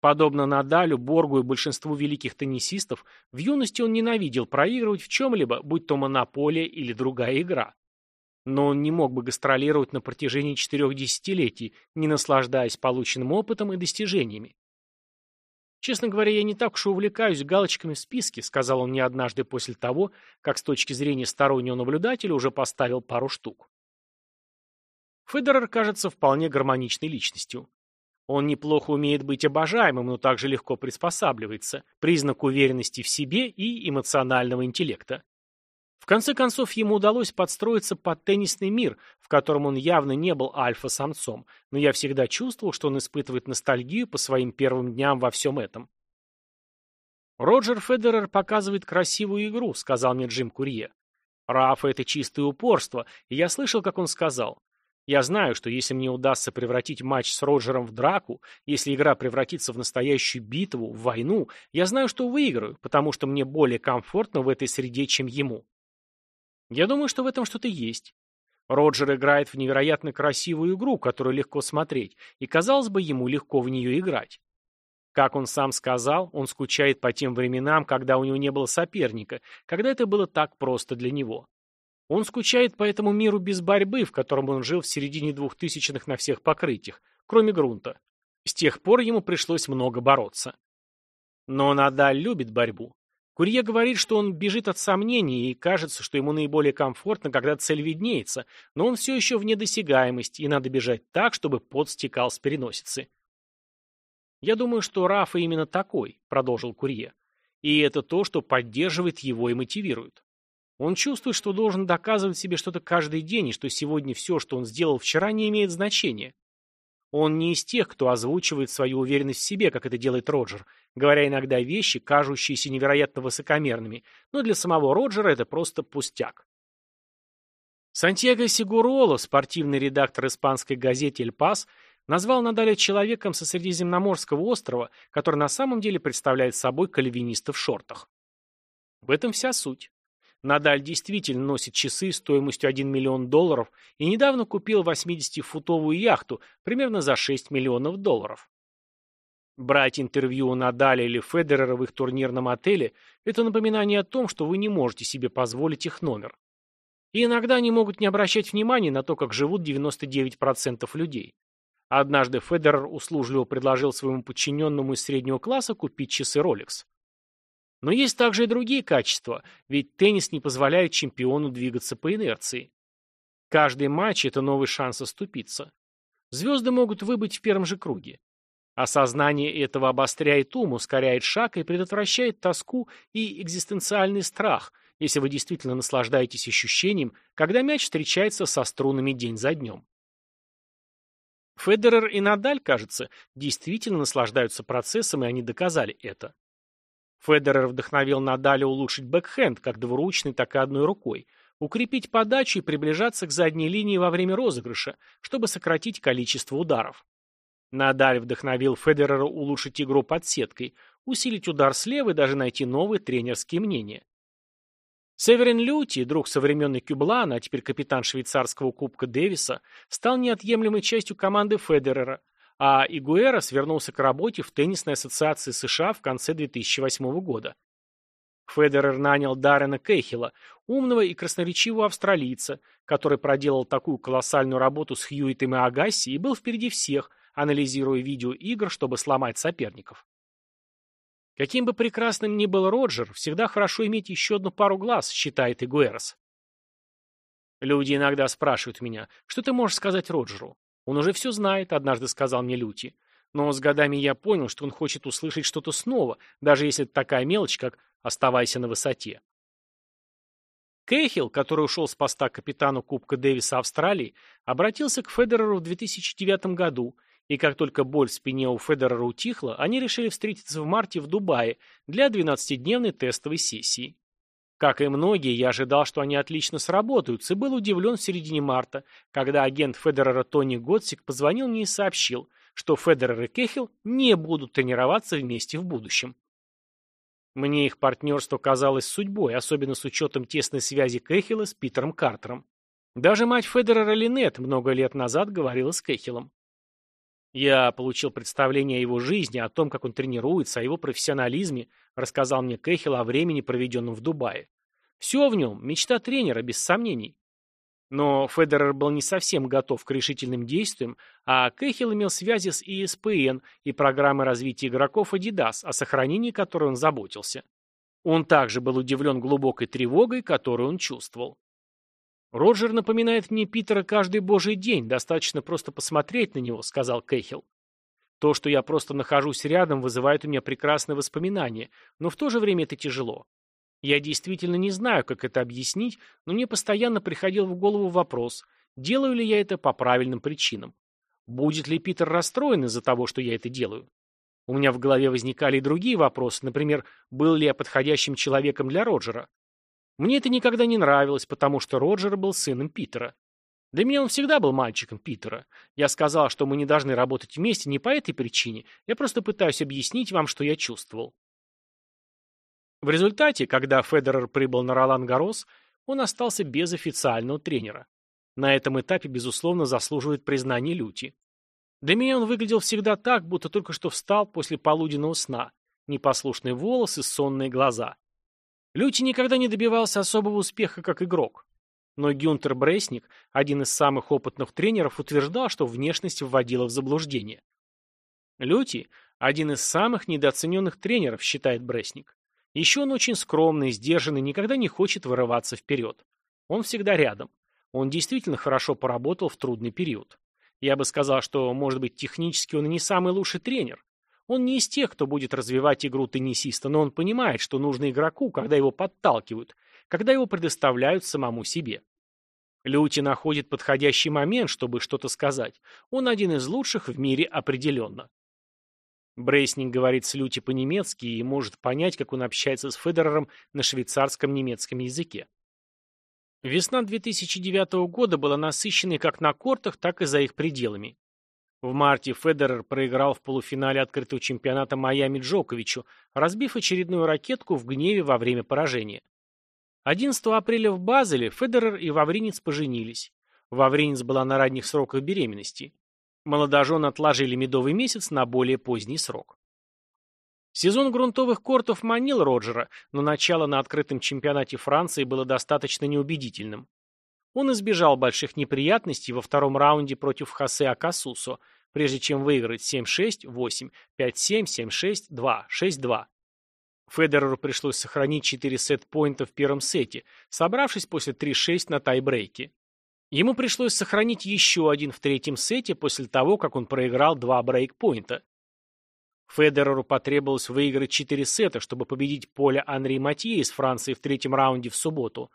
Подобно Надалю, Боргу и большинству великих теннисистов, в юности он ненавидел проигрывать в чем-либо, будь то монополия или другая игра. Но он не мог бы гастролировать на протяжении четырех десятилетий, не наслаждаясь полученным опытом и достижениями. «Честно говоря, я не так уж и увлекаюсь галочками в списке», сказал он мне однажды после того, как с точки зрения стороннего наблюдателя уже поставил пару штук. Федерер кажется вполне гармоничной личностью. Он неплохо умеет быть обожаемым, но также легко приспосабливается, признак уверенности в себе и эмоционального интеллекта. В конце концов, ему удалось подстроиться под теннисный мир, в котором он явно не был альфа-самцом, но я всегда чувствовал, что он испытывает ностальгию по своим первым дням во всем этом. «Роджер Федерер показывает красивую игру», — сказал мне Джим Курье. «Рафа — это чистое упорство, и я слышал, как он сказал. Я знаю, что если мне удастся превратить матч с Роджером в драку, если игра превратится в настоящую битву, в войну, я знаю, что выиграю, потому что мне более комфортно в этой среде, чем ему. Я думаю, что в этом что-то есть. Роджер играет в невероятно красивую игру, которую легко смотреть, и, казалось бы, ему легко в нее играть. Как он сам сказал, он скучает по тем временам, когда у него не было соперника, когда это было так просто для него. Он скучает по этому миру без борьбы, в котором он жил в середине двухтысячных на всех покрытиях, кроме грунта. С тех пор ему пришлось много бороться. Но Надаль любит борьбу. Курье говорит, что он бежит от сомнений и кажется, что ему наиболее комфортно, когда цель виднеется, но он все еще вне досягаемости, и надо бежать так, чтобы пот стекал с переносицы. «Я думаю, что Рафа именно такой», — продолжил Курье. «И это то, что поддерживает его и мотивирует. Он чувствует, что должен доказывать себе что-то каждый день, и что сегодня все, что он сделал вчера, не имеет значения. Он не из тех, кто озвучивает свою уверенность в себе, как это делает Роджер, говоря иногда вещи, кажущиеся невероятно высокомерными, но для самого Роджера это просто пустяк. Сантьяго Сигуроло, спортивный редактор испанской газеты «Эль Пас», назвал Надаля человеком со Средиземноморского острова, который на самом деле представляет собой кальвиниста в шортах. В этом вся суть. Надаль действительно носит часы стоимостью 1 миллион долларов и недавно купил 80-футовую яхту примерно за 6 миллионов долларов. Брать интервью у Надаля или Федерера в их турнирном отеле – это напоминание о том, что вы не можете себе позволить их номер. И иногда они могут не обращать внимания на то, как живут 99% людей. Однажды Федерер услужливо предложил своему подчиненному из среднего класса купить часы Rolex. Но есть также и другие качества, ведь теннис не позволяет чемпиону двигаться по инерции. Каждый матч – это новый шанс оступиться. Звезды могут выбыть в первом же круге. Осознание этого обостряет ум, ускоряет шаг и предотвращает тоску и экзистенциальный страх, если вы действительно наслаждаетесь ощущением, когда мяч встречается со струнами день за днем. Федерер и Надаль, кажется, действительно наслаждаются процессом, и они доказали это. Федерер вдохновил Надаля улучшить бэкхенд как двуручный, так и одной рукой, укрепить подачу и приближаться к задней линии во время розыгрыша, чтобы сократить количество ударов. Надаль вдохновил Федерера улучшить игру под сеткой, усилить удар слева и даже найти новые тренерские мнения. Северин Люти, друг современный Кюблана, а теперь капитан швейцарского кубка Дэвиса, стал неотъемлемой частью команды Федерера, а Игуэрос вернулся к работе в Теннисной ассоциации США в конце 2008 года. Федерер нанял Даррена Кейхила, умного и красноречивого австралийца, который проделал такую колоссальную работу с Хьюитом и Агасси и был впереди всех, анализируя видео игр, чтобы сломать соперников. Каким бы прекрасным ни был Роджер, всегда хорошо иметь еще одну пару глаз, считает Игуэрос. Люди иногда спрашивают меня, что ты можешь сказать Роджеру? «Он уже все знает», — однажды сказал мне Люти. Но с годами я понял, что он хочет услышать что-то снова, даже если это такая мелочь, как «оставайся на высоте». Кейхилл, который ушел с поста капитана Кубка Дэвиса Австралии, обратился к Федереру в 2009 году, и как только боль в спине у Федерера утихла, они решили встретиться в марте в Дубае для 12-дневной тестовой сессии. Как и многие, я ожидал, что они отлично сработаются, и был удивлен в середине марта, когда агент Федерера Тони Готсик позвонил мне и сообщил, что Федерер и Кехил не будут тренироваться вместе в будущем. Мне их партнерство казалось судьбой, особенно с учетом тесной связи Кехила с Питером Картером. Даже мать Федерера Линет много лет назад говорила с Кехилом. Я получил представление о его жизни, о том, как он тренируется, о его профессионализме, рассказал мне Кэхилл о времени, проведенном в Дубае. Все в нем, мечта тренера, без сомнений. Но Федерер был не совсем готов к решительным действиям, а Кэхилл имел связи с ESPN и программой развития игроков Adidas, о сохранении которой он заботился. Он также был удивлен глубокой тревогой, которую он чувствовал. «Роджер напоминает мне Питера каждый божий день, достаточно просто посмотреть на него», — сказал Кэхилл. «То, что я просто нахожусь рядом, вызывает у меня прекрасные воспоминания, но в то же время это тяжело. Я действительно не знаю, как это объяснить, но мне постоянно приходил в голову вопрос, делаю ли я это по правильным причинам. Будет ли Питер расстроен из-за того, что я это делаю? У меня в голове возникали и другие вопросы, например, был ли я подходящим человеком для Роджера? Мне это никогда не нравилось, потому что Роджер был сыном Питера. Для меня он всегда был мальчиком Питера. Я сказал, что мы не должны работать вместе не по этой причине, я просто пытаюсь объяснить вам, что я чувствовал. В результате, когда Федерер прибыл на Ролан Гарос, он остался без официального тренера. На этом этапе, безусловно, заслуживает признания Люти. Для меня он выглядел всегда так, будто только что встал после полуденного сна. Непослушные волосы, сонные глаза. Люти никогда не добивался особого успеха как игрок. Но Гюнтер Бресник, один из самых опытных тренеров, утверждал, что внешность вводила в заблуждение. Люти – один из самых недооцененных тренеров, считает Бресник. Еще он очень скромный, сдержанный, никогда не хочет вырываться вперед. Он всегда рядом. Он действительно хорошо поработал в трудный период. Я бы сказал, что, может быть, технически он и не самый лучший тренер, он не из тех, кто будет развивать игру теннисиста, но он понимает, что нужно игроку, когда его подталкивают, когда его предоставляют самому себе. Люти находит подходящий момент, чтобы что-то сказать. Он один из лучших в мире определенно. Брейснинг говорит с Люти по-немецки и может понять, как он общается с Федерером на швейцарском немецком языке. Весна 2009 года была насыщенной как на кортах, так и за их пределами. В марте Федерер проиграл в полуфинале открытого чемпионата Майами Джоковичу, разбив очередную ракетку в гневе во время поражения. 11 апреля в Базеле Федерер и Вавринец поженились. Вавринец была на ранних сроках беременности. Молодожены отложили медовый месяц на более поздний срок. Сезон грунтовых кортов манил Роджера, но начало на открытом чемпионате Франции было достаточно неубедительным. Он избежал больших неприятностей во втором раунде против Хосе Акасусо, прежде чем выиграть 7-6, 8, 5-7, 7-6, 2, 6-2. Федереру пришлось сохранить 4 сет-поинта в первом сете, собравшись после 3-6 на тайбрейке. Ему пришлось сохранить еще один в третьем сете после того, как он проиграл два брейк-поинта. Федереру потребовалось выиграть 4 сета, чтобы победить Поля Анри Матье из Франции в третьем раунде в субботу.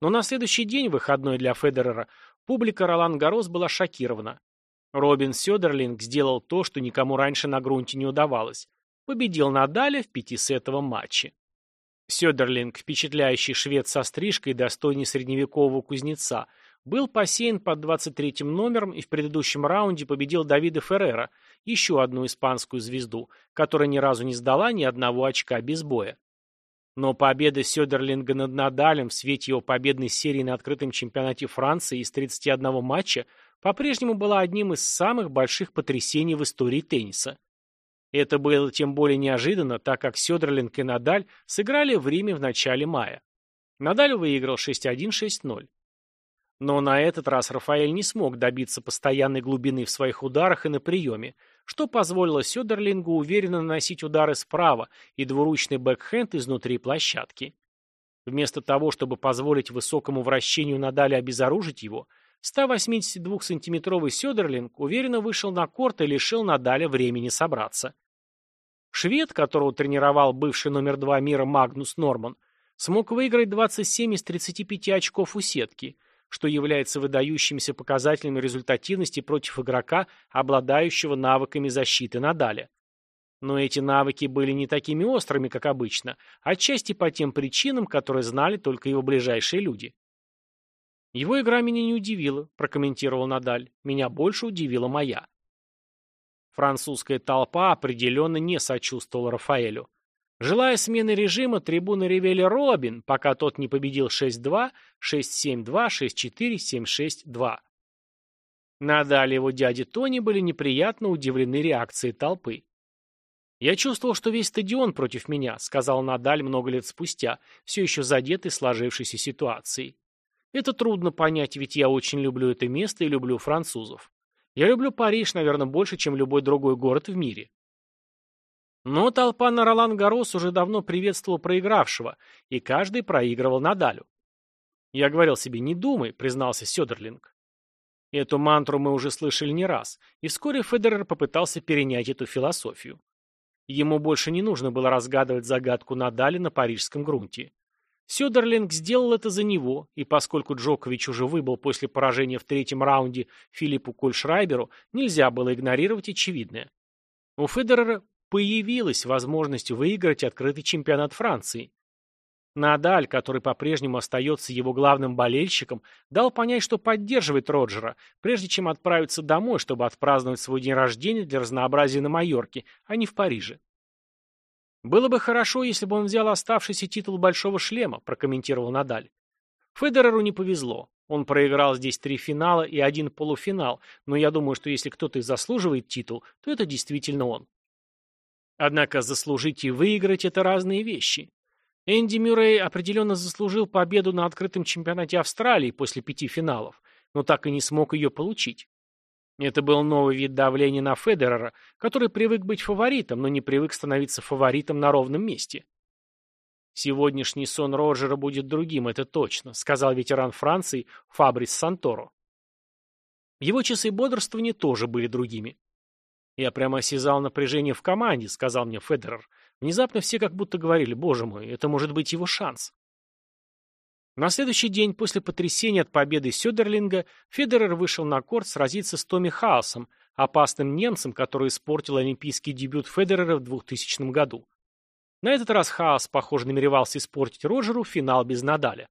Но на следующий день, выходной для Федерера, публика Ролан Гарос была шокирована. Робин Сёдерлинг сделал то, что никому раньше на грунте не удавалось. Победил Надаля в пятисетовом матче. Сёдерлинг, впечатляющий швед со стрижкой, достойный средневекового кузнеца, был посеян под 23-м номером и в предыдущем раунде победил Давида Феррера, еще одну испанскую звезду, которая ни разу не сдала ни одного очка без боя. Но победа Сёдерлинга над Надалем в свете его победной серии на открытом чемпионате Франции из 31 матча по-прежнему была одним из самых больших потрясений в истории тенниса. Это было тем более неожиданно, так как Сёдерлинг и Надаль сыграли в Риме в начале мая. Надаль выиграл 6-1-6-0. Но на этот раз Рафаэль не смог добиться постоянной глубины в своих ударах и на приеме, что позволило Сёдерлингу уверенно наносить удары справа и двуручный бэкхенд изнутри площадки. Вместо того, чтобы позволить высокому вращению Надаля обезоружить его, 182-сантиметровый Сёдерлинг уверенно вышел на корт и лишил Надаля времени собраться. Швед, которого тренировал бывший номер два мира Магнус Норман, смог выиграть 27 из 35 очков у сетки – что является выдающимися показателями результативности против игрока, обладающего навыками защиты Надаля. Но эти навыки были не такими острыми, как обычно, отчасти по тем причинам, которые знали только его ближайшие люди. «Его игра меня не удивила», – прокомментировал Надаль. «Меня больше удивила моя». Французская толпа определенно не сочувствовала Рафаэлю. Желая смены режима, трибуны ревели Робин, пока тот не победил 6-2, 6-7-2, 6-4, 7-6-2. Надаль и его дяде Тони были неприятно удивлены реакцией толпы. «Я чувствовал, что весь стадион против меня», — сказал Надаль много лет спустя, все еще задетый сложившейся ситуацией. «Это трудно понять, ведь я очень люблю это место и люблю французов. Я люблю Париж, наверное, больше, чем любой другой город в мире. Но толпа на Ролан-Гарос уже давно приветствовала проигравшего, и каждый проигрывал Надалю. «Я говорил себе, не думай», — признался Сёдерлинг. Эту мантру мы уже слышали не раз, и вскоре Федерер попытался перенять эту философию. Ему больше не нужно было разгадывать загадку Надали на парижском грунте. Сёдерлинг сделал это за него, и поскольку Джокович уже выбыл после поражения в третьем раунде Филиппу Кольшрайберу, нельзя было игнорировать очевидное. У Федерера появилась возможность выиграть открытый чемпионат Франции. Надаль, который по-прежнему остается его главным болельщиком, дал понять, что поддерживает Роджера, прежде чем отправиться домой, чтобы отпраздновать свой день рождения для разнообразия на Майорке, а не в Париже. «Было бы хорошо, если бы он взял оставшийся титул Большого шлема», прокомментировал Надаль. Федереру не повезло. Он проиграл здесь три финала и один полуфинал, но я думаю, что если кто-то и заслуживает титул, то это действительно он. Однако заслужить и выиграть – это разные вещи. Энди Мюррей определенно заслужил победу на открытом чемпионате Австралии после пяти финалов, но так и не смог ее получить. Это был новый вид давления на Федерера, который привык быть фаворитом, но не привык становиться фаворитом на ровном месте. «Сегодняшний сон Роджера будет другим, это точно», сказал ветеран Франции Фабрис Санторо. Его часы бодрствования тоже были другими. «Я прямо осязал напряжение в команде», — сказал мне Федерер. Внезапно все как будто говорили, «Боже мой, это может быть его шанс». На следующий день после потрясения от победы Сёдерлинга Федерер вышел на корт сразиться с Томми Хаусом, опасным немцем, который испортил олимпийский дебют Федерера в 2000 году. На этот раз Хаос, похоже, намеревался испортить Роджеру финал без Надаля.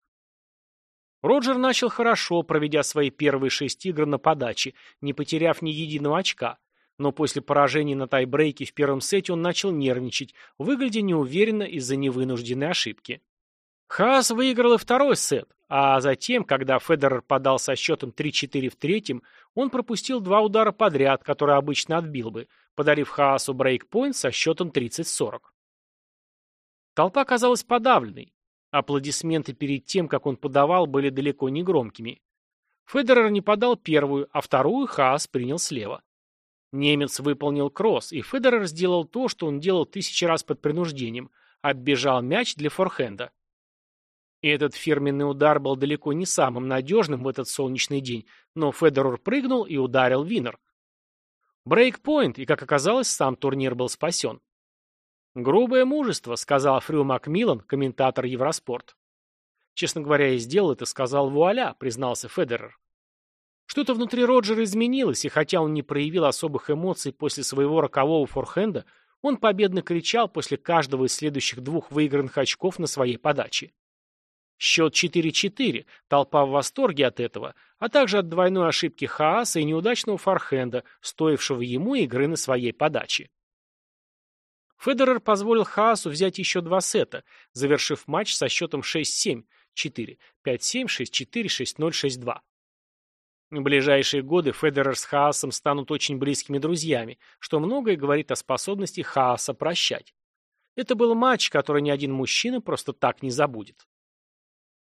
Роджер начал хорошо, проведя свои первые шесть игр на подаче, не потеряв ни единого очка. Но после поражения на тайбрейке в первом сете он начал нервничать, выглядя неуверенно из-за невынужденной ошибки. Хаас выиграл и второй сет, а затем, когда Федерер подал со счетом 3-4 в третьем, он пропустил два удара подряд, которые обычно отбил бы, подарив Хаасу брейкпоинт со счетом 30-40. Толпа казалась подавленной. Аплодисменты перед тем, как он подавал, были далеко не громкими. Федерер не подал первую, а вторую Хаас принял слева. Немец выполнил кросс, и Федерер сделал то, что он делал тысячи раз под принуждением – оббежал мяч для форхенда. И этот фирменный удар был далеко не самым надежным в этот солнечный день, но Федерер прыгнул и ударил Винер. Брейкпоинт, и, как оказалось, сам турнир был спасен. «Грубое мужество», — сказал Фрю Макмиллан, комментатор Евроспорт. «Честно говоря, я сделал это, сказал вуаля», — признался Федерер. Что-то внутри Роджера изменилось, и хотя он не проявил особых эмоций после своего рокового форхенда, он победно кричал после каждого из следующих двух выигранных очков на своей подаче. Счет 4-4, толпа в восторге от этого, а также от двойной ошибки Хааса и неудачного форхенда, стоившего ему игры на своей подаче. Федерер позволил Хаасу взять еще два сета, завершив матч со счетом 6-7, 4, 5-7, 6-4, 6-0, 6-2. В ближайшие годы Федерер с Хаасом станут очень близкими друзьями, что многое говорит о способности Хааса прощать. Это был матч, который ни один мужчина просто так не забудет.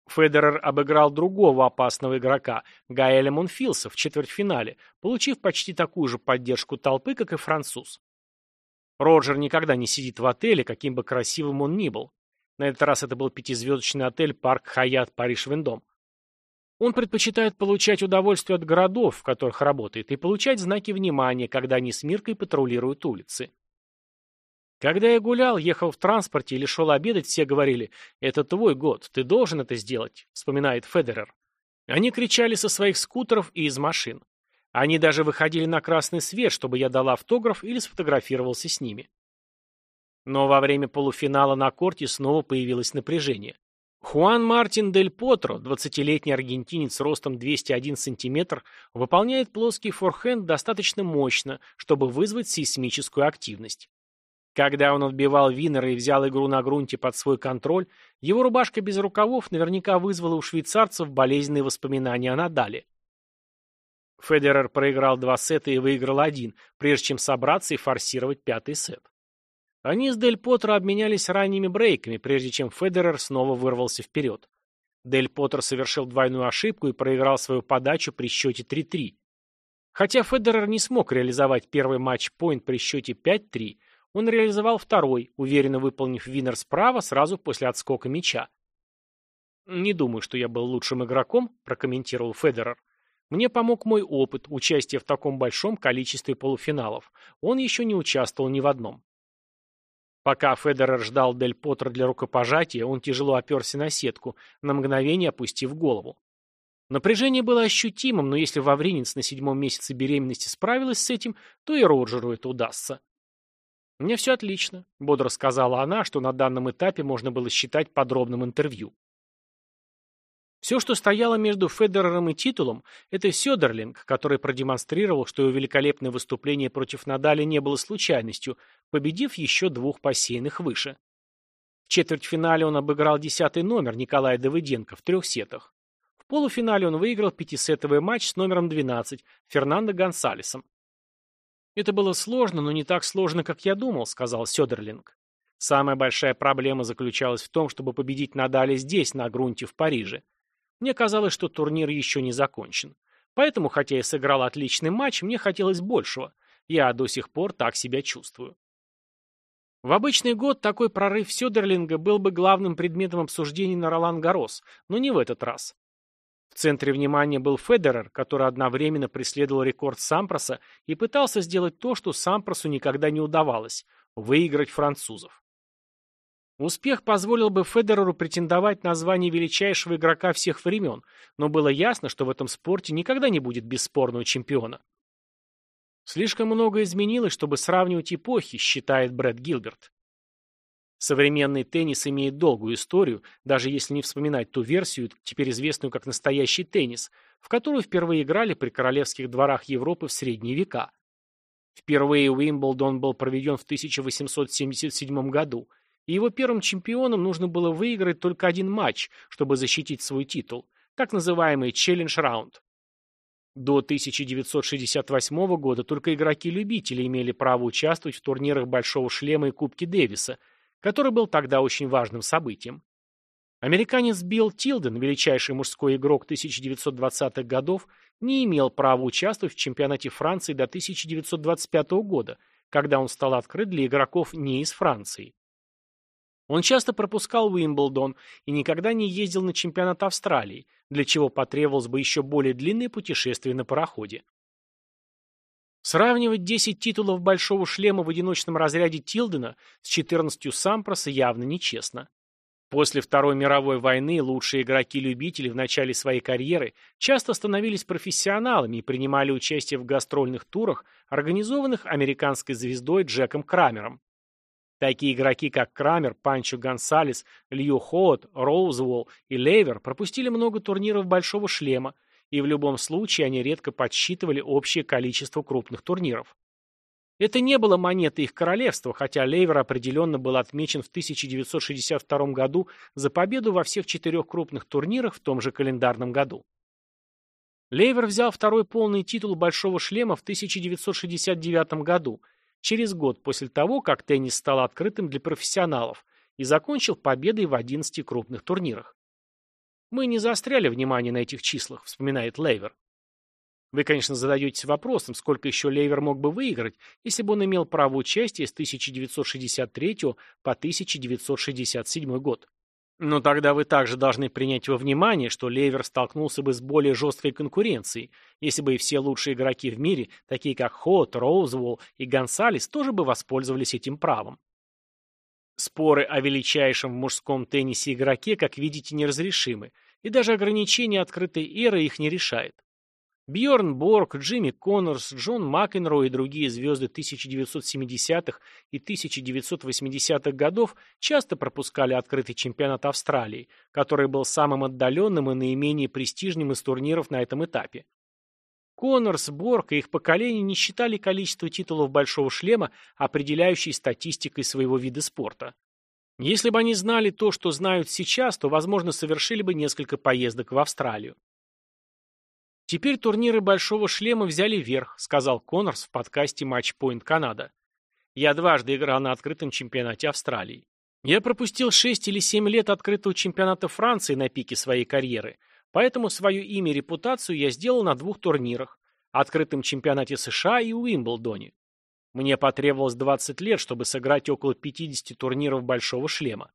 Федерер обыграл другого опасного игрока, Гаэля Монфилса, в четвертьфинале, получив почти такую же поддержку толпы, как и француз. Роджер никогда не сидит в отеле, каким бы красивым он ни был. На этот раз это был пятизвездочный отель «Парк Хаят Париж-Вендом». Он предпочитает получать удовольствие от городов, в которых работает, и получать знаки внимания, когда они с Миркой патрулируют улицы. Когда я гулял, ехал в транспорте или шел обедать, все говорили «Это твой год, ты должен это сделать», — вспоминает Федерер. Они кричали со своих скутеров и из машин. Они даже выходили на красный свет, чтобы я дал автограф или сфотографировался с ними. Но во время полуфинала на корте снова появилось напряжение. Хуан Мартин Дель Потро, 20-летний аргентинец ростом 201 см, выполняет плоский форхенд достаточно мощно, чтобы вызвать сейсмическую активность. Когда он отбивал Винера и взял игру на грунте под свой контроль, его рубашка без рукавов наверняка вызвала у швейцарцев болезненные воспоминания о Надале. Федерер проиграл два сета и выиграл один, прежде чем собраться и форсировать пятый сет. Они с Дель Поттер обменялись ранними брейками, прежде чем Федерер снова вырвался вперед. Дель Поттер совершил двойную ошибку и проиграл свою подачу при счете 3-3. Хотя Федерер не смог реализовать первый матч-пойнт при счете 5-3, он реализовал второй, уверенно выполнив винер справа сразу после отскока мяча. «Не думаю, что я был лучшим игроком», – прокомментировал Федерер. «Мне помог мой опыт, участие в таком большом количестве полуфиналов. Он еще не участвовал ни в одном». Пока Федерер ждал Дель Поттер для рукопожатия, он тяжело оперся на сетку, на мгновение опустив голову. Напряжение было ощутимым, но если Вавринец на седьмом месяце беременности справилась с этим, то и Роджеру это удастся. «Мне все отлично», — бодро сказала она, что на данном этапе можно было считать подробным интервью. Все, что стояло между Федерером и титулом, это Сёдерлинг, который продемонстрировал, что его великолепное выступление против Надаля не было случайностью, победив еще двух посеянных выше. В четвертьфинале он обыграл десятый номер Николая Давыденко в трех сетах. В полуфинале он выиграл пятисетовый матч с номером 12 Фернандо Гонсалесом. «Это было сложно, но не так сложно, как я думал», — сказал Сёдерлинг. «Самая большая проблема заключалась в том, чтобы победить Надаля здесь, на грунте в Париже. Мне казалось, что турнир еще не закончен. Поэтому, хотя я сыграл отличный матч, мне хотелось большего. Я до сих пор так себя чувствую». В обычный год такой прорыв Сёдерлинга был бы главным предметом обсуждений на Ролан Гарос, но не в этот раз. В центре внимания был Федерер, который одновременно преследовал рекорд Сампроса и пытался сделать то, что Сампросу никогда не удавалось – выиграть французов. Успех позволил бы Федереру претендовать на звание величайшего игрока всех времен, но было ясно, что в этом спорте никогда не будет бесспорного чемпиона. Слишком много изменилось, чтобы сравнивать эпохи, считает Брэд Гилберт. Современный теннис имеет долгую историю, даже если не вспоминать ту версию, теперь известную как настоящий теннис, в которую впервые играли при королевских дворах Европы в средние века. Впервые Уимблдон был проведен в 1877 году, и его первым чемпионом нужно было выиграть только один матч, чтобы защитить свой титул, так называемый челлендж-раунд. До 1968 года только игроки-любители имели право участвовать в турнирах Большого шлема и Кубки Дэвиса, который был тогда очень важным событием. Американец Билл Тилден, величайший мужской игрок 1920-х годов, не имел права участвовать в чемпионате Франции до 1925 года, когда он стал открыт для игроков не из Франции. Он часто пропускал Уимблдон и никогда не ездил на чемпионат Австралии, для чего потребовалось бы еще более длинное путешествие на пароходе. Сравнивать 10 титулов большого шлема в одиночном разряде Тилдена с 14 Сампроса явно нечестно. После Второй мировой войны лучшие игроки-любители в начале своей карьеры часто становились профессионалами и принимали участие в гастрольных турах, организованных американской звездой Джеком Крамером. Такие игроки, как Крамер, Панчо Гонсалес, Лью Хоот, Роузволл и Лейвер пропустили много турниров большого шлема, и в любом случае они редко подсчитывали общее количество крупных турниров. Это не было монетой их королевства, хотя Лейвер определенно был отмечен в 1962 году за победу во всех четырех крупных турнирах в том же календарном году. Лейвер взял второй полный титул «Большого шлема» в 1969 году, через год после того, как теннис стал открытым для профессионалов, и закончил победой в 11 крупных турнирах. Мы не заостряли внимание на этих числах, вспоминает Лейвер. Вы, конечно, задаетесь вопросом, сколько еще Лейвер мог бы выиграть, если бы он имел право участия с 1963 по 1967 год. Но тогда вы также должны принять во внимание, что Лейвер столкнулся бы с более жесткой конкуренцией, если бы и все лучшие игроки в мире, такие как Хот, Роузволл и Гонсалес, тоже бы воспользовались этим правом. Споры о величайшем в мужском теннисе игроке, как видите, неразрешимы, и даже ограничение открытой эры их не решает. Бьорн Борг, Джимми Коннорс, Джон Макенрой и другие звезды 1970-х и 1980-х годов часто пропускали открытый чемпионат Австралии, который был самым отдаленным и наименее престижным из турниров на этом этапе. Коннорс, Борг и их поколение не считали количество титулов большого шлема определяющей статистикой своего вида спорта. Если бы они знали то, что знают сейчас, то, возможно, совершили бы несколько поездок в Австралию. «Теперь турниры большого шлема взяли верх», — сказал Коннорс в подкасте Point Канада. «Я дважды играл на открытом чемпионате Австралии. Я пропустил 6 или 7 лет открытого чемпионата Франции на пике своей карьеры, Поэтому свое имя и репутацию я сделал на двух турнирах – открытом чемпионате США и Уимблдоне. Мне потребовалось 20 лет, чтобы сыграть около 50 турниров большого шлема.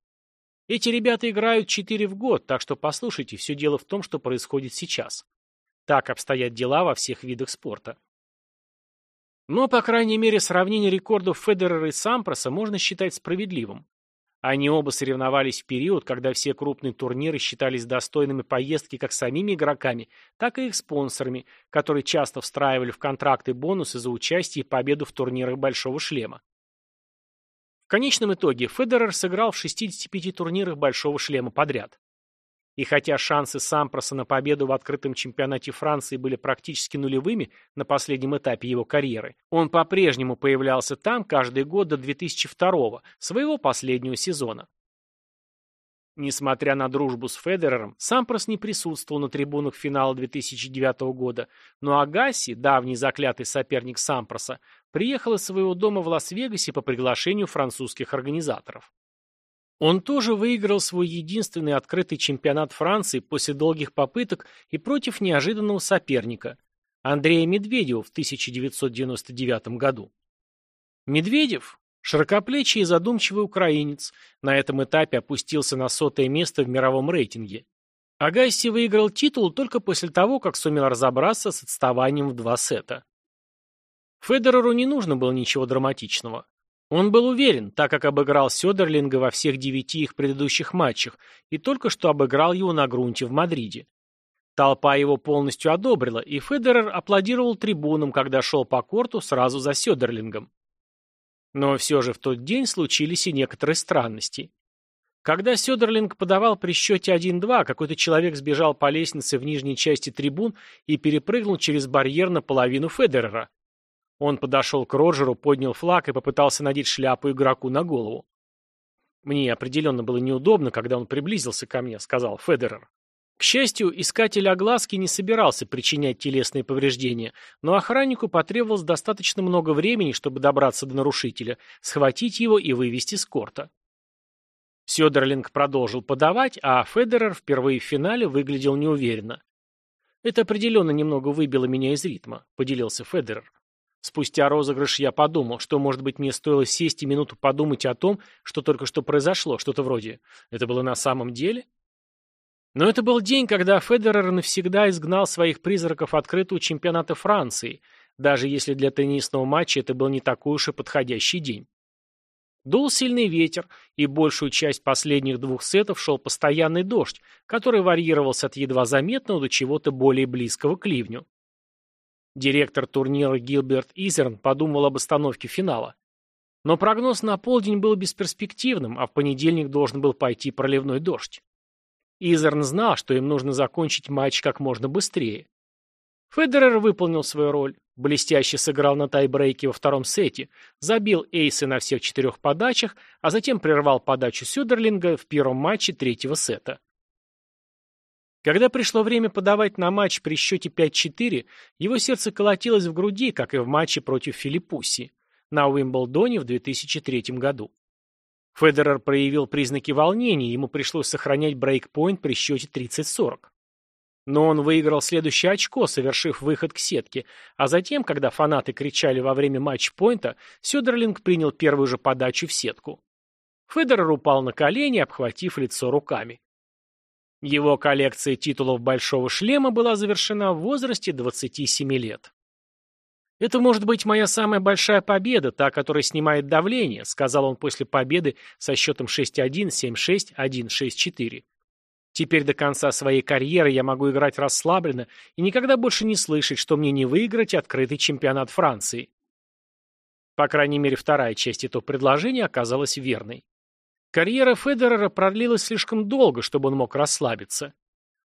Эти ребята играют 4 в год, так что послушайте, все дело в том, что происходит сейчас. Так обстоят дела во всех видах спорта. Но, по крайней мере, сравнение рекордов Федерера и Сампроса можно считать справедливым. Они оба соревновались в период, когда все крупные турниры считались достойными поездки как самими игроками, так и их спонсорами, которые часто встраивали в контракты бонусы за участие и победу в турнирах Большого шлема. В конечном итоге Федерер сыграл в 65 турнирах Большого шлема подряд. И хотя шансы Сампроса на победу в открытом чемпионате Франции были практически нулевыми на последнем этапе его карьеры, он по-прежнему появлялся там каждый год до 2002 своего последнего сезона. Несмотря на дружбу с Федерером, Сампрос не присутствовал на трибунах финала 2009 года, но Агаси, давний заклятый соперник Сампроса, приехал из своего дома в Лас-Вегасе по приглашению французских организаторов. Он тоже выиграл свой единственный открытый чемпионат Франции после долгих попыток и против неожиданного соперника – Андрея Медведева в 1999 году. Медведев – широкоплечий и задумчивый украинец, на этом этапе опустился на сотое место в мировом рейтинге. Агасси выиграл титул только после того, как сумел разобраться с отставанием в два сета. Федереру не нужно было ничего драматичного. Он был уверен, так как обыграл Сёдерлинга во всех девяти их предыдущих матчах и только что обыграл его на грунте в Мадриде. Толпа его полностью одобрила, и Федерер аплодировал трибунам, когда шел по корту сразу за Сёдерлингом. Но все же в тот день случились и некоторые странности. Когда Сёдерлинг подавал при счете 1-2, какой-то человек сбежал по лестнице в нижней части трибун и перепрыгнул через барьер на половину Федерера. Он подошел к Роджеру, поднял флаг и попытался надеть шляпу игроку на голову. «Мне определенно было неудобно, когда он приблизился ко мне», — сказал Федерер. К счастью, искатель огласки не собирался причинять телесные повреждения, но охраннику потребовалось достаточно много времени, чтобы добраться до нарушителя, схватить его и вывести с корта. Сёдерлинг продолжил подавать, а Федерер впервые в финале выглядел неуверенно. «Это определенно немного выбило меня из ритма», — поделился Федерер. Спустя розыгрыш я подумал, что, может быть, мне стоило сесть и минуту подумать о том, что только что произошло, что-то вроде «это было на самом деле?» Но это был день, когда Федерер навсегда изгнал своих призраков открытого чемпионата Франции, даже если для теннисного матча это был не такой уж и подходящий день. Дул сильный ветер, и большую часть последних двух сетов шел постоянный дождь, который варьировался от едва заметного до чего-то более близкого к ливню. Директор турнира Гилберт Изерн подумал об остановке финала. Но прогноз на полдень был бесперспективным, а в понедельник должен был пойти проливной дождь. Изерн знал, что им нужно закончить матч как можно быстрее. Федерер выполнил свою роль, блестяще сыграл на тайбрейке во втором сете, забил эйсы на всех четырех подачах, а затем прервал подачу Сюдерлинга в первом матче третьего сета. Когда пришло время подавать на матч при счете 5-4, его сердце колотилось в груди, как и в матче против Филиппуси на Уимблдоне в 2003 году. Федерер проявил признаки волнения, ему пришлось сохранять брейкпоинт при счете 30-40. Но он выиграл следующее очко, совершив выход к сетке, а затем, когда фанаты кричали во время матч-пойнта, Сёдерлинг принял первую же подачу в сетку. Федерер упал на колени, обхватив лицо руками. Его коллекция титулов «Большого шлема» была завершена в возрасте 27 лет. «Это может быть моя самая большая победа, та, которая снимает давление», сказал он после победы со счетом 6-1, 7-6, 1-6-4. «Теперь до конца своей карьеры я могу играть расслабленно и никогда больше не слышать, что мне не выиграть открытый чемпионат Франции». По крайней мере, вторая часть этого предложения оказалась верной. Карьера Федерера продлилась слишком долго, чтобы он мог расслабиться.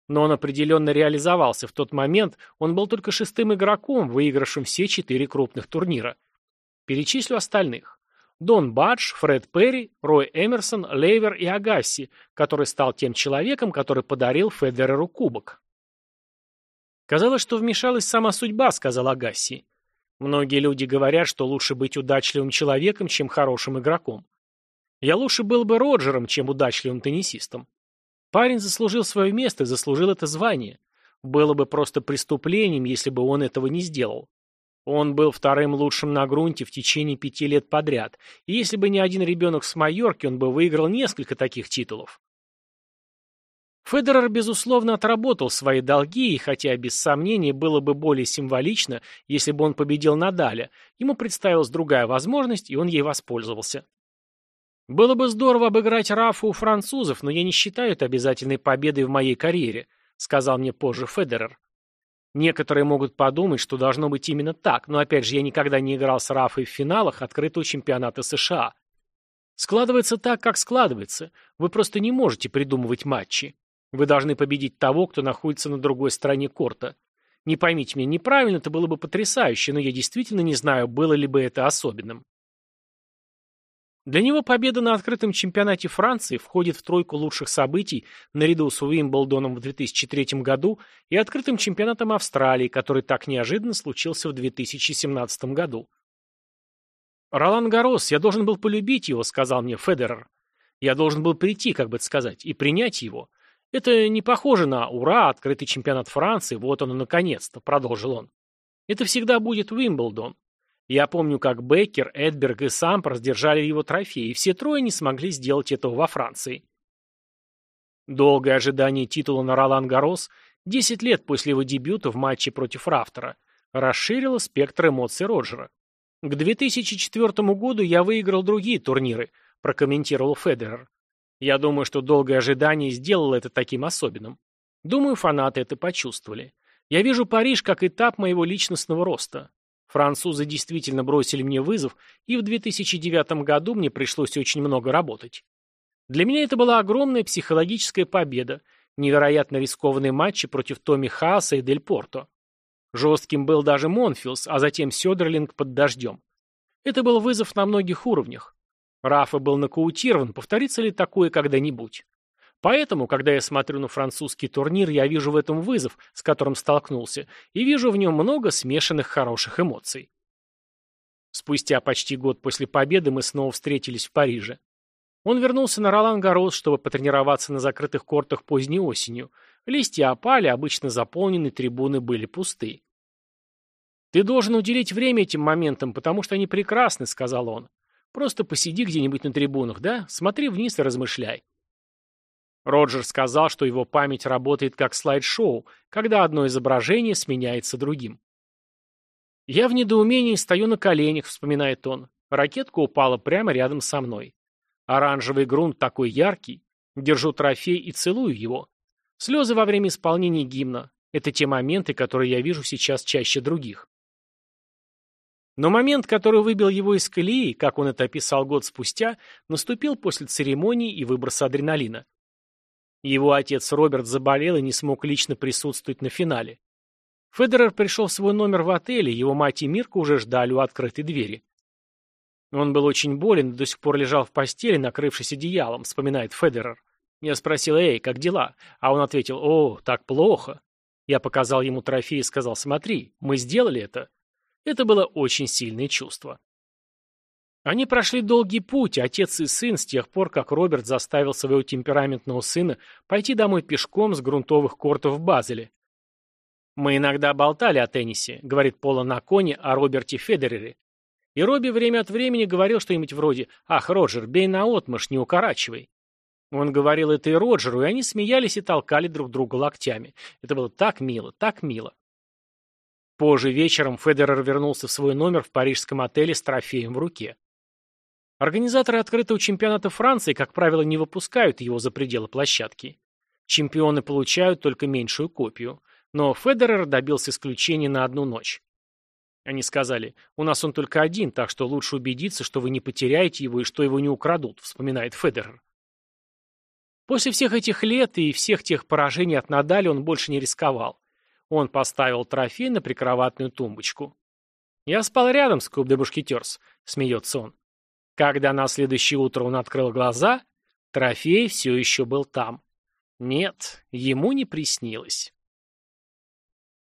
Но он определенно реализовался в тот момент, он был только шестым игроком, выигравшим все четыре крупных турнира. Перечислю остальных. Дон Бадж, Фред Перри, Рой Эмерсон, Лейвер и Агасси, который стал тем человеком, который подарил Федереру кубок. «Казалось, что вмешалась сама судьба», — сказал Агасси. «Многие люди говорят, что лучше быть удачливым человеком, чем хорошим игроком. Я лучше был бы Роджером, чем удачливым теннисистом. Парень заслужил свое место, заслужил это звание. Было бы просто преступлением, если бы он этого не сделал. Он был вторым лучшим на грунте в течение пяти лет подряд, и если бы не один ребенок с Майорки, он бы выиграл несколько таких титулов. Федерер, безусловно, отработал свои долги, и хотя, без сомнения, было бы более символично, если бы он победил Надаля, ему представилась другая возможность, и он ей воспользовался. Было бы здорово обыграть Рафу у французов, но я не считаю это обязательной победой в моей карьере, сказал мне позже Федерер. Некоторые могут подумать, что должно быть именно так, но опять же я никогда не играл с Рафой в финалах открытого чемпионата США. Складывается так, как складывается. Вы просто не можете придумывать матчи. Вы должны победить того, кто находится на другой стороне корта. Не поймите меня неправильно, это было бы потрясающе, но я действительно не знаю, было ли бы это особенным. Для него победа на открытом чемпионате Франции входит в тройку лучших событий наряду с Уимблдоном в 2003 году и открытым чемпионатом Австралии, который так неожиданно случился в 2017 году. «Ролан Гарос, я должен был полюбить его», — сказал мне Федерер. «Я должен был прийти, как бы это сказать, и принять его. Это не похоже на «Ура! Открытый чемпионат Франции! Вот он, наконец-то!» — продолжил он. «Это всегда будет Уимблдон. Я помню, как Беккер, Эдберг и Сампер сдержали его трофей, и все трое не смогли сделать этого во Франции. Долгое ожидание титула на Ролан Гарос, 10 лет после его дебюта в матче против Рафтера, расширило спектр эмоций Роджера. К 2004 году я выиграл другие турниры, прокомментировал Федерер. Я думаю, что долгое ожидание сделало это таким особенным. Думаю, фанаты это почувствовали. Я вижу Париж как этап моего личностного роста. Французы действительно бросили мне вызов, и в 2009 году мне пришлось очень много работать. Для меня это была огромная психологическая победа, невероятно рискованные матчи против Томми Хааса и Дель Порто. Жестким был даже Монфилс, а затем Сёдерлинг под дождем. Это был вызов на многих уровнях. Рафа был нокаутирован, повторится ли такое когда-нибудь? Поэтому, когда я смотрю на французский турнир, я вижу в этом вызов, с которым столкнулся, и вижу в нем много смешанных хороших эмоций. Спустя почти год после победы мы снова встретились в Париже. Он вернулся на Ролан Гарос, чтобы потренироваться на закрытых кортах поздней осенью. Листья опали, обычно заполненные трибуны были пусты. «Ты должен уделить время этим моментам, потому что они прекрасны», — сказал он. «Просто посиди где-нибудь на трибунах, да? Смотри вниз и размышляй». Роджер сказал, что его память работает как слайд-шоу, когда одно изображение сменяется другим. «Я в недоумении стою на коленях», — вспоминает он. Ракетка упала прямо рядом со мной. Оранжевый грунт такой яркий. Держу трофей и целую его. Слезы во время исполнения гимна. Это те моменты, которые я вижу сейчас чаще других. Но момент, который выбил его из колеи, как он это описал год спустя, наступил после церемонии и выброса адреналина. Его отец Роберт заболел и не смог лично присутствовать на финале. Федерер пришел в свой номер в отеле, его мать и Мирка уже ждали у открытой двери. Он был очень болен и до сих пор лежал в постели, накрывшись одеялом, вспоминает Федерер. Я спросил, эй, как дела? А он ответил, о, так плохо. Я показал ему трофей и сказал, смотри, мы сделали это. Это было очень сильное чувство. Они прошли долгий путь, отец и сын, с тех пор, как Роберт заставил своего темпераментного сына пойти домой пешком с грунтовых кортов в Базеле. «Мы иногда болтали о теннисе», — говорит Пола Накони о Роберте Федерере. И Робби время от времени говорил что-нибудь вроде «Ах, Роджер, бей наотмашь, не укорачивай». Он говорил это и Роджеру, и они смеялись и толкали друг друга локтями. Это было так мило, так мило. Позже вечером Федерер вернулся в свой номер в парижском отеле с трофеем в руке. Организаторы открытого чемпионата Франции, как правило, не выпускают его за пределы площадки. Чемпионы получают только меньшую копию. Но Федерер добился исключения на одну ночь. Они сказали, у нас он только один, так что лучше убедиться, что вы не потеряете его и что его не украдут, вспоминает Федерер. После всех этих лет и всех тех поражений от Надали он больше не рисковал. Он поставил трофей на прикроватную тумбочку. «Я спал рядом с Куб де Бушкетерс», — смеется он. Когда на следующее утро он открыл глаза, трофей все еще был там. Нет, ему не приснилось.